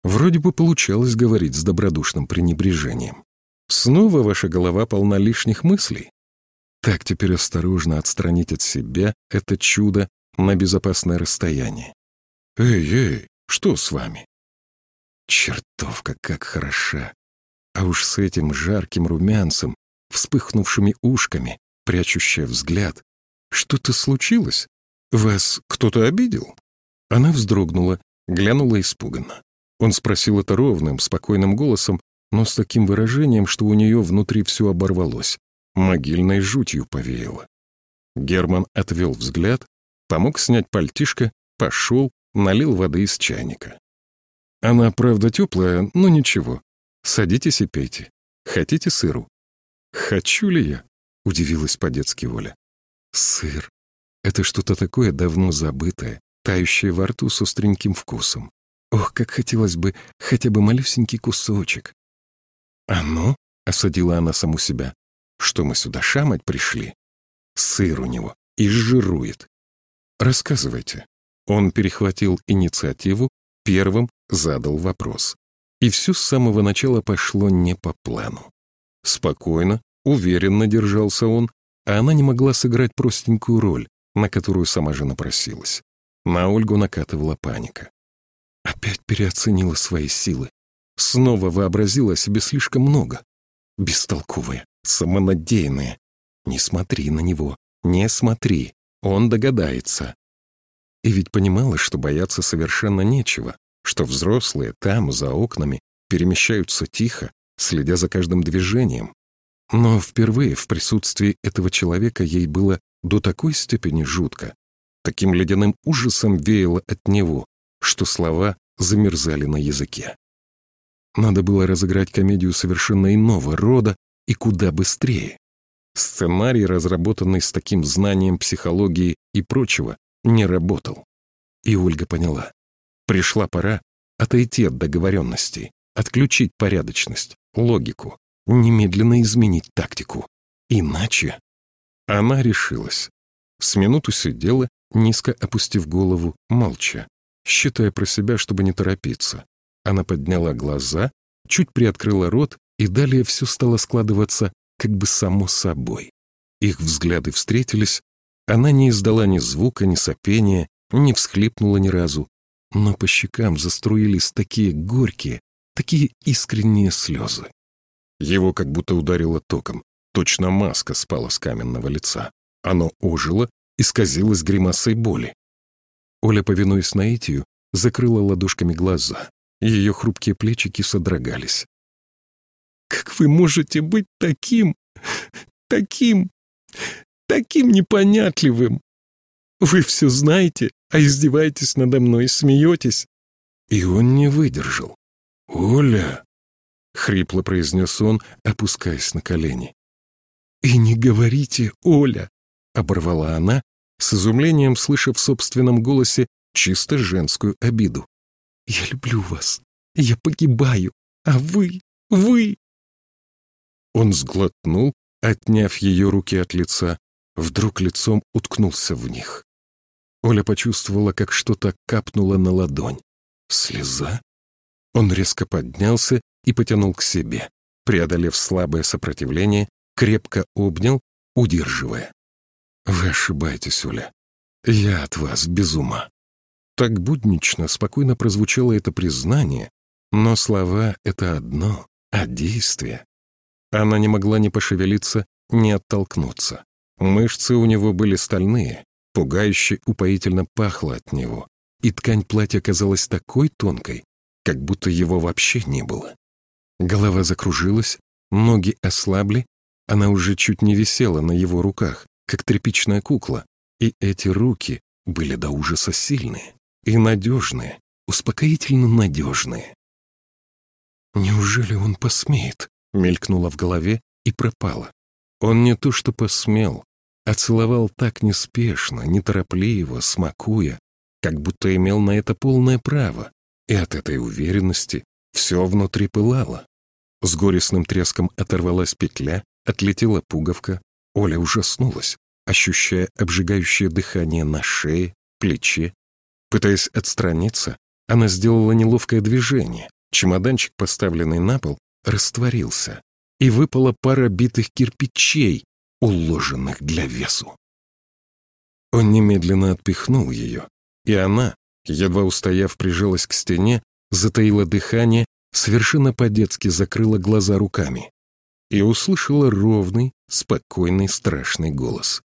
Вроде бы получалось говорить с добродушным пренебрежением. Снова ваша голова полна лишних мыслей. Так теперь осторожно отстранить от себя это чудо на безопасное расстояние. «Эй, эй, что с вами?» Чертовка как хороша! А уж с этим жарким румянцем, вспыхнувшими ушками, прячущая взгляд. Что-то случилось? Вас кто-то обидел? Она вздрогнула, глянула испуганно. Он спросил это ровным, спокойным голосом, но с таким выражением, что у нее внутри все оборвалось. могильной жутью повеяло. Герман отвел взгляд, помог снять пальтишко, пошел, налил воды из чайника. Она, правда, теплая, но ничего. Садитесь и пейте. Хотите сыру? Хочу ли я? Удивилась по-детски Оля. Сыр. Это что-то такое давно забытое, тающее во рту с остреньким вкусом. Ох, как хотелось бы хотя бы малюсенький кусочек. «А ну?» — осадила она саму себя. «Что мы сюда шамать пришли?» Сыр у него и жирует. «Рассказывайте». Он перехватил инициативу, первым задал вопрос. И все с самого начала пошло не по плану. Спокойно, уверенно держался он, а она не могла сыграть простенькую роль, на которую сама же напросилась. На Ольгу накатывала паника. Опять переоценила свои силы. Снова вообразила себе слишком много. Бестолковая, самонадеянная. Не смотри на него, не смотри, он догадается. И ведь понимала, что бояться совершенно нечего, что взрослые там, за окнами, перемещаются тихо, следя за каждым движением. Но впервые в присутствии этого человека ей было до такой степени жутко, таким ледяным ужасом веяло от него, что слова замерзали на языке. Надо было разыграть комедию совершенно иного рода и куда быстрее. Сценарий, разработанный с таким знанием психологии и прочего, не работал. И Ольга поняла. Пришла пора отойти от договоренностей, отключить порядочность, логику, немедленно изменить тактику. Иначе... Она решилась. С минуту сидела, низко опустив голову, молча, считая про себя, чтобы не торопиться. Она подняла глаза, чуть приоткрыла рот, и далее все стало складываться как бы само собой. Их взгляды встретились, она не издала ни звука, ни сопения, не всхлипнула ни разу, но по щекам заструились такие горькие, такие искренние слезы. Его как будто ударило током, точно маска спала с каменного лица. Оно ожило, исказилось гримасой боли. Оля, повинуясь наитию, закрыла ладошками глаза. Ее хрупкие плечики содрогались. «Как вы можете быть таким, таким, таким непонятливым? Вы все знаете, а издеваетесь надо мной, смеетесь». И он не выдержал. «Оля!» — хрипло произнес он, опускаясь на колени. «И не говорите, Оля!» — оборвала она, с изумлением слыша в собственном голосе чисто женскую обиду. «Я люблю вас. Я погибаю. А вы, вы...» Он сглотнул, отняв ее руки от лица, вдруг лицом уткнулся в них. Оля почувствовала, как что-то капнуло на ладонь. Слеза? Он резко поднялся и потянул к себе. Преодолев слабое сопротивление, крепко обнял, удерживая. «Вы ошибаетесь, Оля. Я от вас без ума». Так буднично, спокойно прозвучало это признание, но слова — это одно, а действие. Она не могла ни пошевелиться, ни оттолкнуться. Мышцы у него были стальные, Пугающе упоительно пахло от него, и ткань платья казалась такой тонкой, как будто его вообще не было. Голова закружилась, ноги ослабли, она уже чуть не висела на его руках, как тряпичная кукла, и эти руки были до ужаса сильные и надежные, успокоительно надежные. «Неужели он посмеет?» — мелькнуло в голове и пропало. Он не то что посмел, а целовал так неспешно, неторопливо, смакуя, как будто имел на это полное право, и от этой уверенности все внутри пылало. С горестным треском оторвалась петля, отлетела пуговка, Оля ужаснулась, ощущая обжигающее дыхание на шее, плече. Пытаясь отстраниться, она сделала неловкое движение, чемоданчик, поставленный на пол, растворился, и выпала пара битых кирпичей, уложенных для весу. Он немедленно отпихнул ее, и она, едва устояв, прижалась к стене, затаила дыхание, совершенно по-детски закрыла глаза руками и услышала ровный, спокойный, страшный голос.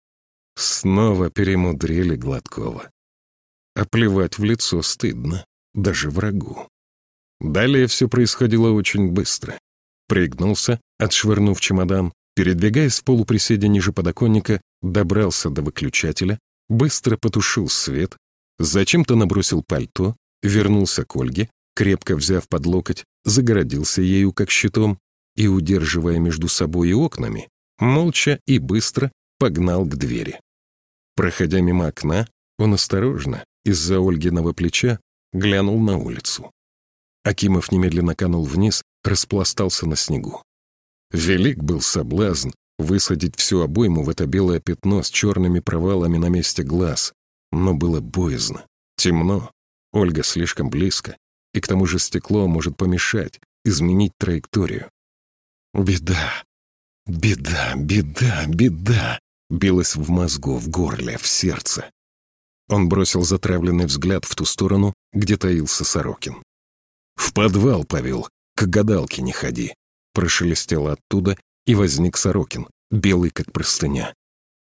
Снова перемудрили Гладкова. А плевать в лицо стыдно, даже врагу. Далее все происходило очень быстро. Пригнулся, отшвырнув чемодан, Передвигаясь в полуприседе ниже подоконника, добрался до выключателя, быстро потушил свет, зачем-то набросил пальто, вернулся к Ольге, крепко взяв под локоть, загородился ею как щитом и, удерживая между собой и окнами, молча и быстро погнал к двери. Проходя мимо окна, он осторожно, из-за Ольгиного плеча, глянул на улицу. Акимов немедленно канул вниз, распластался на снегу. Велик был соблазн высадить всю обойму в это белое пятно с черными провалами на месте глаз, но было боязно, темно, Ольга слишком близко, и к тому же стекло может помешать, изменить траекторию. Беда, беда, беда, беда билась в мозгу, в горле, в сердце. Он бросил затравленный взгляд в ту сторону, где таился Сорокин. «В подвал, Павел, к гадалке не ходи прошелестело оттуда, и возник Сорокин, белый как простыня.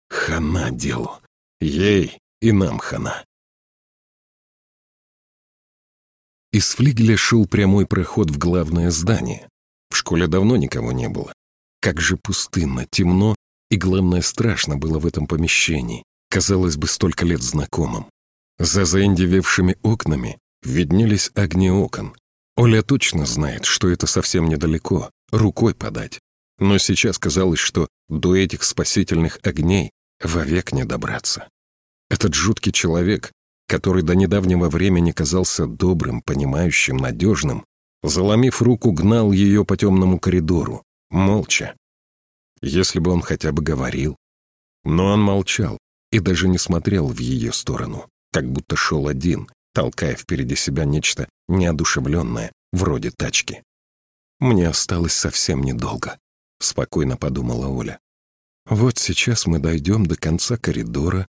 Хана делу. Ей и нам хана. Из флигеля шел прямой проход в главное здание. В школе давно никого не было. Как же пустынно, темно и, главное, страшно было в этом помещении. Казалось бы, столько лет знакомым. За заиндевевшими окнами виднелись огни окон. Оля точно знает, что это совсем недалеко, рукой подать. Но сейчас казалось, что до этих спасительных огней вовек не добраться. Этот жуткий человек, который до недавнего времени казался добрым, понимающим, надежным, заломив руку, гнал ее по темному коридору, молча. Если бы он хотя бы говорил. Но он молчал и даже не смотрел в ее сторону, как будто шел один, толкая впереди себя нечто неодушевленное, вроде тачки. Мне осталось совсем недолго, спокойно подумала Оля. Вот сейчас мы дойдем до конца коридора,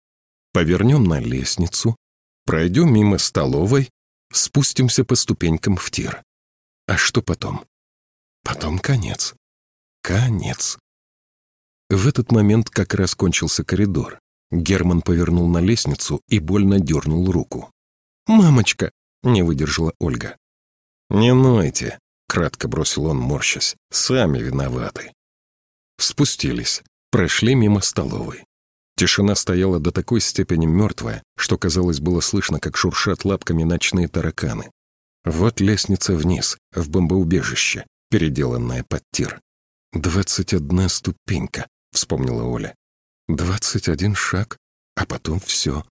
повернем на лестницу, пройдем мимо столовой, спустимся по ступенькам в тир. А что потом? Потом конец. Конец. В этот момент как раз кончился коридор. Герман повернул на лестницу и больно дернул руку. «Мамочка!» — не выдержала Ольга. «Не нойте!» — кратко бросил он, морщась. «Сами виноваты». Спустились, прошли мимо столовой. Тишина стояла до такой степени мертвая, что, казалось, было слышно, как шуршат лапками ночные тараканы. Вот лестница вниз, в бомбоубежище, переделанная под тир. «Двадцать одна ступенька», — вспомнила Оля. «Двадцать один шаг, а потом все.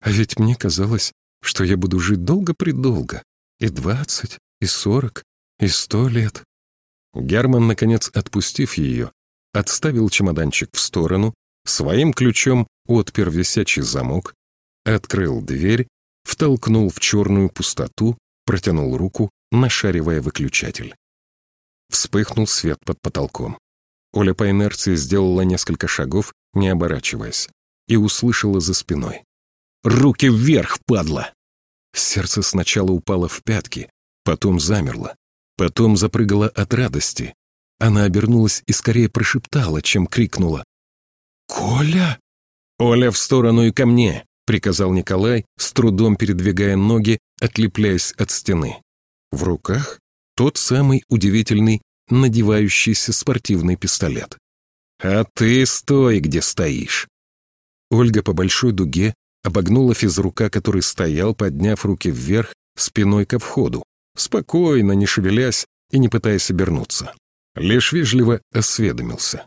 А ведь мне казалось, что я буду жить долго-предолго. И двадцать, и сорок, и сто лет. Герман, наконец, отпустив ее, отставил чемоданчик в сторону, своим ключом отпер висячий замок, открыл дверь, втолкнул в черную пустоту, протянул руку, нашаривая выключатель. Вспыхнул свет под потолком. Оля по инерции сделала несколько шагов, не оборачиваясь, и услышала за спиной. «Руки вверх, падла!» Сердце сначала упало в пятки, потом замерло, Потом запрыгала от радости. Она обернулась и скорее прошептала, чем крикнула. «Коля!» «Оля, в сторону и ко мне!» — приказал Николай, с трудом передвигая ноги, отлепляясь от стены. В руках тот самый удивительный, надевающийся спортивный пистолет. «А ты стой, где стоишь!» Ольга по большой дуге обогнула физрука, который стоял, подняв руки вверх, спиной ко входу спокойно, не шевелясь и не пытаясь обернуться. Лишь вежливо осведомился.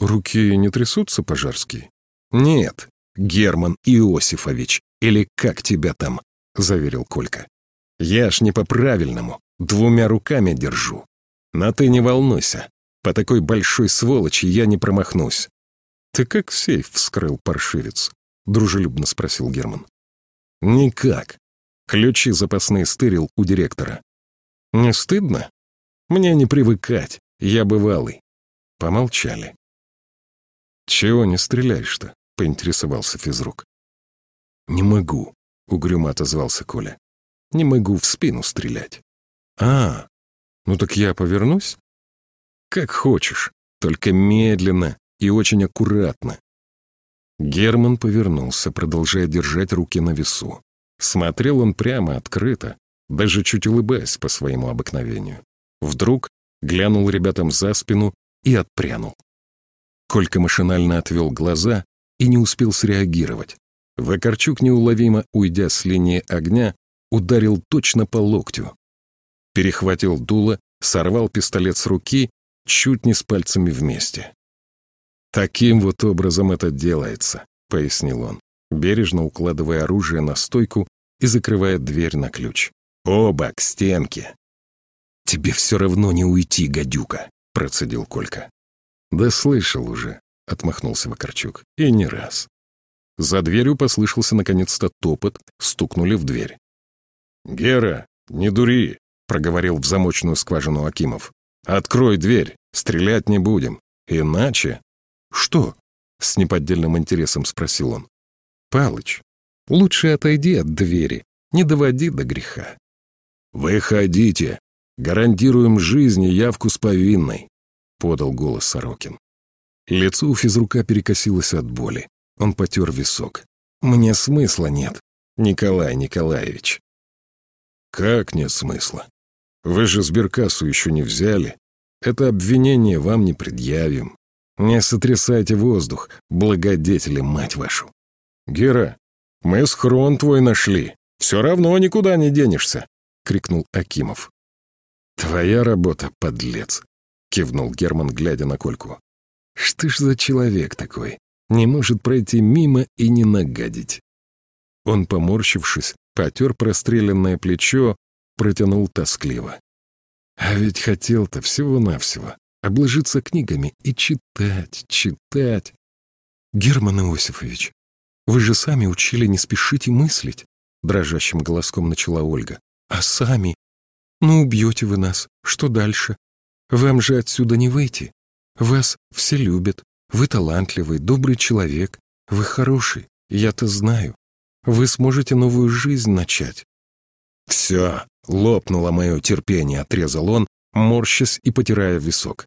«Руки не трясутся, Пожарский?» «Нет, Герман Иосифович, или как тебя там?» — заверил Колька. «Я ж не по-правильному, двумя руками держу. Но ты не волнуйся, по такой большой сволочи я не промахнусь». «Ты как сейф вскрыл, паршивец?» — дружелюбно спросил Герман. «Никак. Ключи запасные стырил у директора. Не стыдно? Мне не привыкать, я бывалый. Помолчали. «Чего не стреляешь-то?» — поинтересовался физрук. «Не могу», — угрюмо отозвался Коля. «Не могу в спину стрелять». «А, ну так я повернусь?» «Как хочешь, только медленно и очень аккуратно». Герман повернулся, продолжая держать руки на весу. Смотрел он прямо, открыто, даже чуть улыбаясь по своему обыкновению. Вдруг глянул ребятам за спину и отпрянул. Колька машинально отвел глаза и не успел среагировать. Вакарчук, неуловимо уйдя с линии огня, ударил точно по локтю. Перехватил дуло, сорвал пистолет с руки, чуть не с пальцами вместе. «Таким вот образом это делается», — пояснил он, бережно укладывая оружие на стойку и закрывая дверь на ключ. «Оба к стенке!» «Тебе все равно не уйти, гадюка», — процедил Колька. «Да слышал уже», — отмахнулся Вакарчук. «И не раз». За дверью послышался наконец-то топот, стукнули в дверь. «Гера, не дури!» — проговорил в замочную скважину Акимов. «Открой дверь, стрелять не будем. Иначе...» «Что?» — с неподдельным интересом спросил он. «Палыч, лучше отойди от двери, не доводи до греха». «Выходите, гарантируем жизнь и явку с повинной», — подал голос Сорокин. Лицо у физрука перекосилось от боли. Он потер висок. «Мне смысла нет, Николай Николаевич». «Как нет смысла? Вы же сберкассу еще не взяли. Это обвинение вам не предъявим. Не сотрясайте воздух, благодетели, мать вашу. Гера, мы схрон твой нашли. Все равно никуда не денешься», — крикнул Акимов. «Твоя работа, подлец», — кивнул Герман, глядя на Кольку. Что ж за человек такой? Не может пройти мимо и не нагадить. Он, поморщившись, потер простреленное плечо, протянул тоскливо. А ведь хотел-то всего-навсего обложиться книгами и читать, читать. Герман Иосифович, вы же сами учили не спешить и мыслить, дрожащим голоском начала Ольга. А сами? Ну, убьете вы нас. Что дальше? Вам же отсюда не выйти. Вас все любят. Вы талантливый, добрый человек. Вы хороший, я-то знаю. Вы сможете новую жизнь начать». «Все, лопнуло мое терпение», — отрезал он, морщась и потирая висок.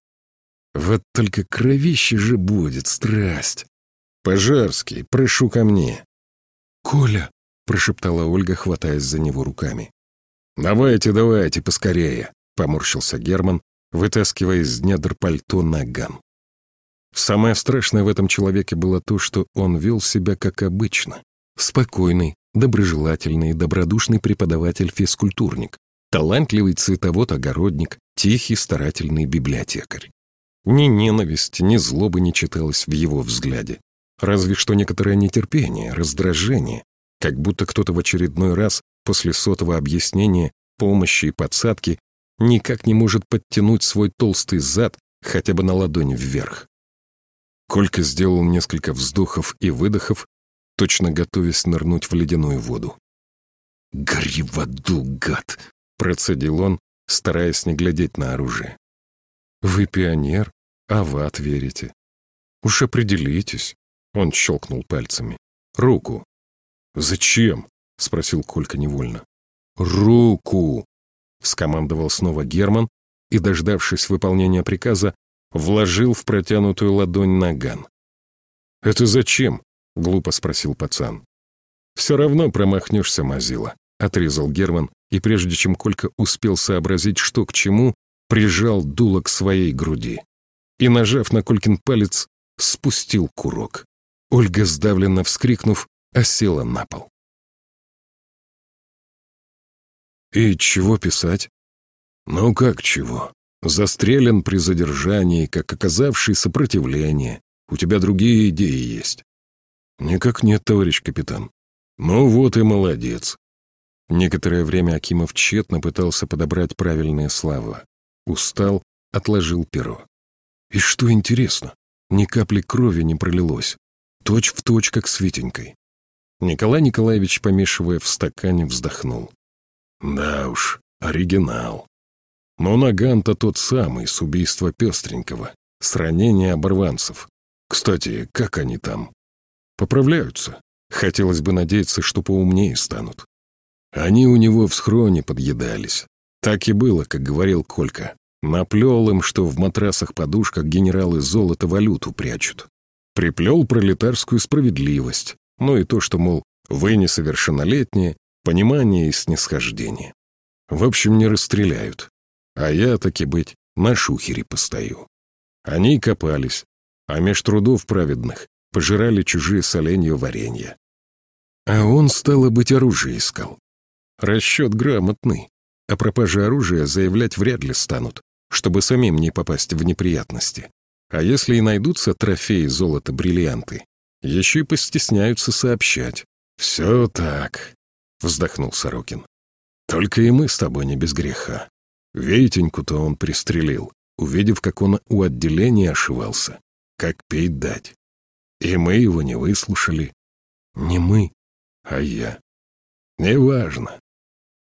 «Вот только кровище же будет, страсть!» «Пожарский, прошу ко мне!» «Коля!» — прошептала Ольга, хватаясь за него руками. «Давайте, давайте, поскорее!» — поморщился Герман, вытаскивая из недр пальто наган. Самое страшное в этом человеке было то, что он вел себя как обычно. Спокойный, доброжелательный, добродушный преподаватель-физкультурник, талантливый цветовод-огородник, тихий, старательный библиотекарь. Ни ненависти, ни злобы не читалось в его взгляде. Разве что некоторое нетерпение, раздражение, как будто кто-то в очередной раз после сотого объяснения, помощи и подсадки никак не может подтянуть свой толстый зад хотя бы на ладонь вверх. Колька сделал несколько вздохов и выдохов, точно готовясь нырнуть в ледяную воду. «Гори в аду, гад!» — процедил он, стараясь не глядеть на оружие. «Вы пионер, а в ад верите. Уж определитесь!» — он щелкнул пальцами. «Руку!» «Зачем?» — спросил Колька невольно. «Руку!» — скомандовал снова Герман и, дождавшись выполнения приказа, вложил в протянутую ладонь наган. «Это зачем?» — глупо спросил пацан. «Все равно промахнешься, Мазила», — отрезал Герман, и прежде чем Колька успел сообразить, что к чему, прижал дуло к своей груди. И, нажав на Колькин палец, спустил курок. Ольга, сдавленно вскрикнув, осела на пол. «И чего писать?» «Ну как чего? Застрелен при задержании, как оказавший сопротивление. У тебя другие идеи есть?» «Никак нет, товарищ капитан». «Ну вот и молодец». Некоторое время Акимов тщетно пытался подобрать правильные слова. Устал, отложил перо. И что интересно, ни капли крови не пролилось. Точь в точь, как с Витенькой. Николай Николаевич, помешивая в стакане, вздохнул. Да уж, оригинал. Но Наган-то тот самый, с убийства Пестренького, с ранения оборванцев. Кстати, как они там? Поправляются. Хотелось бы надеяться, что поумнее станут. Они у него в схроне подъедались. Так и было, как говорил Колька. Наплел им, что в матрасах-подушках генералы золото валюту прячут. Приплел пролетарскую справедливость. Ну и то, что, мол, вы несовершеннолетние, понимание и снисхождение. В общем, не расстреляют. А я, таки быть, на шухере постою. Они копались. а меж трудов праведных пожирали чужие соленья варенья. А он, стало быть, оружие искал. Расчет грамотный. О пропаже оружия заявлять вряд ли станут, чтобы самим не попасть в неприятности. А если и найдутся трофеи золота-бриллианты, еще и постесняются сообщать. «Все так», — вздохнул Сорокин. «Только и мы с тобой не без греха. Вейтеньку-то он пристрелил, увидев, как он у отделения ошивался, как петь дать. И мы его не выслушали. Не мы, а я. Неважно.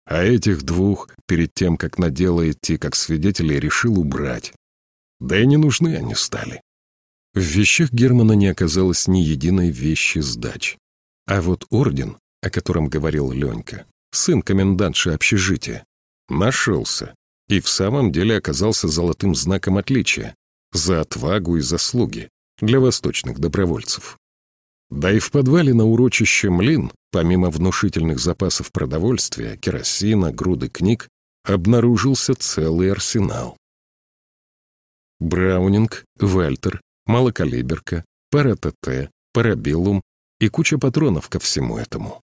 А этих двух, перед тем, как на дело идти, как свидетелей, решил убрать. Да и не нужны они стали. В вещах Германа не оказалось ни единой вещи сдач. А вот орден, о котором говорил Ленька, сын комендантши общежития, нашелся и в самом деле оказался золотым знаком отличия за отвагу и заслуги для восточных добровольцев. Да и в подвале на урочище Млин, помимо внушительных запасов продовольствия, керосина, груды книг, обнаружился целый арсенал. Браунинг, Вальтер, малокалиберка, пара ТТ, парабеллум и куча патронов ко всему этому.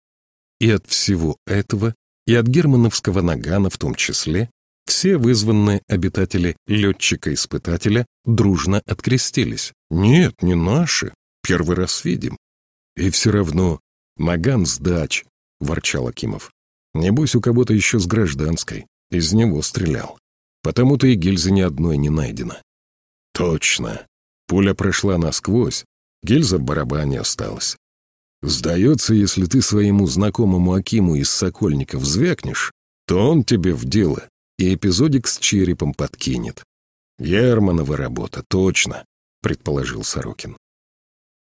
И от всего этого, и от германовского нагана в том числе, все вызванные обитатели летчика-испытателя дружно открестились. «Нет, не наши. Первый раз видим». «И все равно наган сдач», — ворчал Акимов. «Небось, у кого-то еще с гражданской. Из него стрелял. Потому-то и гильзы ни одной не найдено». «Точно. Пуля прошла насквозь, гильза в барабане осталась. Сдается, если ты своему знакомому Акиму из Сокольников звякнешь, то он тебе в дело и эпизодик с черепом подкинет. Германова работа, точно, предположил Сорокин.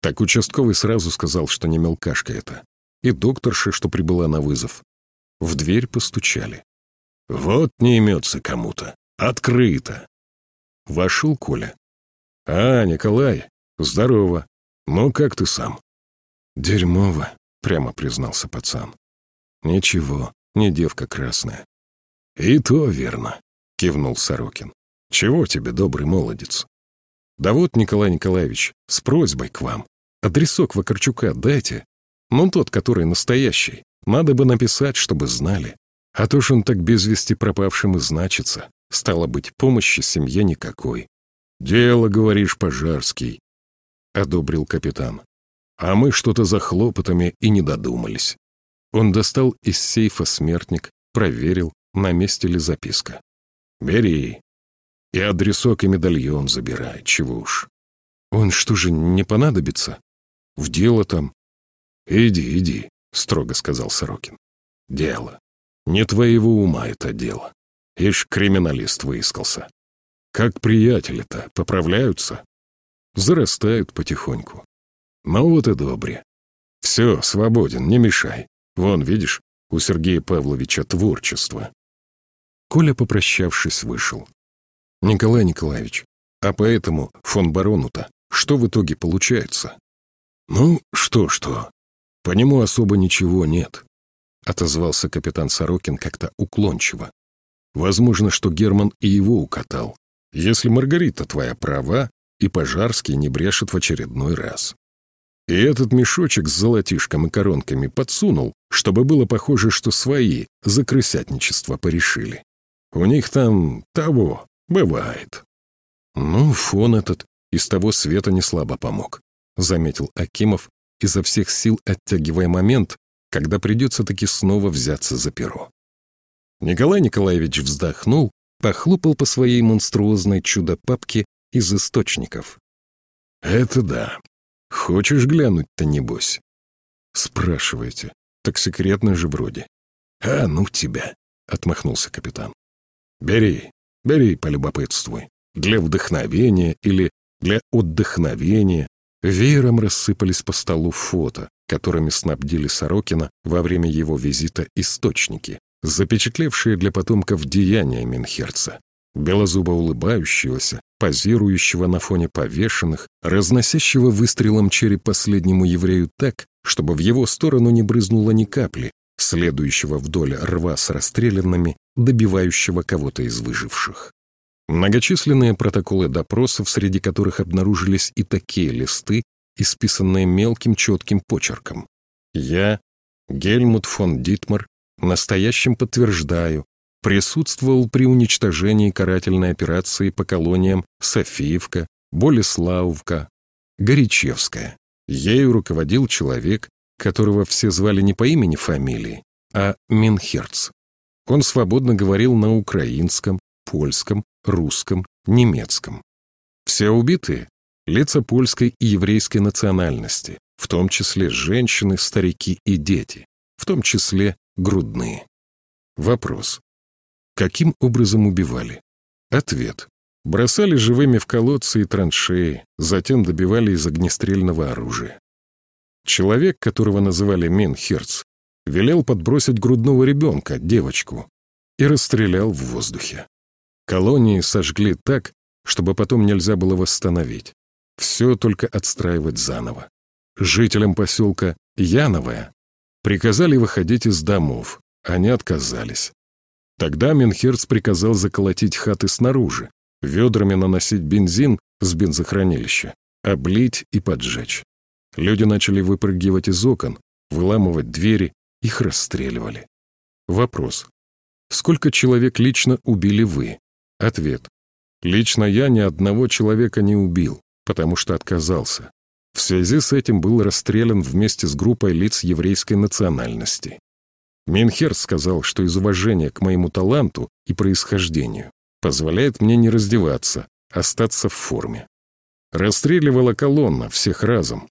Так участковый сразу сказал, что не мелкашка это. И докторша, что прибыла на вызов. В дверь постучали. Вот не имется кому-то. Открыто. Вошел Коля. «А, Николай, здорово. Ну, как ты сам?» «Дерьмово», — прямо признался пацан. «Ничего, не девка красная. «И то верно», — кивнул Сорокин. «Чего тебе, добрый молодец?» «Да вот, Николай Николаевич, с просьбой к вам. Адресок Вакарчука дайте. Ну, тот, который настоящий. Надо бы написать, чтобы знали. А то ж он так без вести пропавшим и значится. Стало быть, помощи семье никакой». «Дело, говоришь, пожарский», — одобрил капитан. «А мы что-то за хлопотами и не додумались». Он достал из сейфа смертник, проверил, на месте ли записка. «Бери. И адресок, и медальон забирай, чего уж». «Он что же, не понадобится? В дело там?» «Иди, иди», — строго сказал Сорокин. «Дело. Не твоего ума это дело. Ишь, криминалист выискался. Как приятели-то, поправляются?» «Зарастают потихоньку». «Ну вот и добре. Все, свободен, не мешай. Вон, видишь, у Сергея Павловича творчество. Коля, попрощавшись, вышел. «Николай Николаевич, а поэтому фон барону-то что в итоге получается?» «Ну, что-что, по нему особо ничего нет», — отозвался капитан Сорокин как-то уклончиво. «Возможно, что Герман и его укатал, если Маргарита твоя права, и Пожарский не брешет в очередной раз. И этот мешочек с золотишком и коронками подсунул, чтобы было похоже, что свои за крысятничество порешили. У них там того, бывает. Ну, фон этот из того света не слабо помог, заметил Акимов, изо всех сил оттягивая момент, когда придется таки снова взяться за перо. Николай Николаевич вздохнул, похлопал по своей монструозной чудо-папке из источников. «Это да. Хочешь глянуть-то, небось?» «Спрашиваете. Так секретно же вроде». «А ну тебя!» — отмахнулся капитан. Бери, бери, полюбопытствуй. Для вдохновения или для отдохновения. Веером рассыпались по столу фото, которыми снабдили Сорокина во время его визита источники, запечатлевшие для потомков деяния Минхерца. Белозубо улыбающегося, позирующего на фоне повешенных, разносящего выстрелом череп последнему еврею так, чтобы в его сторону не брызнуло ни капли, следующего вдоль рва с расстрелянными, добивающего кого-то из выживших. Многочисленные протоколы допросов, среди которых обнаружились и такие листы, исписанные мелким четким почерком. Я, Гельмут фон Дитмар, настоящим подтверждаю, присутствовал при уничтожении карательной операции по колониям Софиевка, Болеславовка, Горячевская. Ею руководил человек, которого все звали не по имени-фамилии, а Минхерц. Он свободно говорил на украинском, польском, русском, немецком. Все убитые — лица польской и еврейской национальности, в том числе женщины, старики и дети, в том числе грудные. Вопрос. Каким образом убивали? Ответ. Бросали живыми в колодцы и траншеи, затем добивали из огнестрельного оружия. Человек, которого называли Минхерц, велел подбросить грудного ребенка, девочку, и расстрелял в воздухе. Колонии сожгли так, чтобы потом нельзя было восстановить. Все только отстраивать заново. Жителям поселка Яновое приказали выходить из домов, они отказались. Тогда Минхерц приказал заколотить хаты снаружи, ведрами наносить бензин с бензохранилища, облить и поджечь. Люди начали выпрыгивать из окон, выламывать двери, их расстреливали. Вопрос. Сколько человек лично убили вы? Ответ. Лично я ни одного человека не убил, потому что отказался. В связи с этим был расстрелян вместе с группой лиц еврейской национальности. Минхер сказал, что из уважения к моему таланту и происхождению позволяет мне не раздеваться, остаться в форме. Расстреливала колонна, всех разом.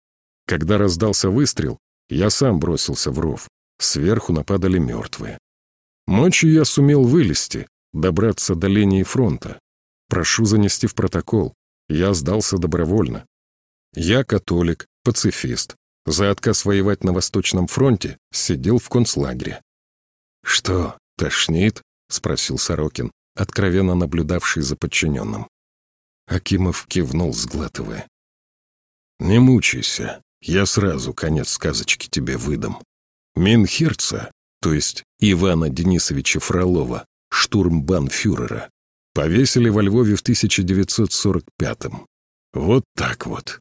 Когда раздался выстрел, я сам бросился в ров. Сверху нападали мертвые. Ночью я сумел вылезти, добраться до линии фронта. Прошу занести в протокол. Я сдался добровольно. Я католик, пацифист. За отказ воевать на Восточном фронте сидел в концлагере. «Что, тошнит?» — спросил Сорокин, откровенно наблюдавший за подчиненным. Акимов кивнул, сглатывая. «Не мучайся, я сразу конец сказочки тебе выдам. Минхерца, то есть Ивана Денисовича Фролова, штурмбанфюрера, повесили во Львове в 1945-м. Вот так вот.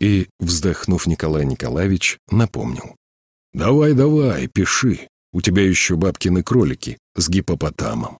И, вздохнув Николай Николаевич, напомнил. «Давай, давай, пиши. У тебя еще бабкины кролики с гипопотамом».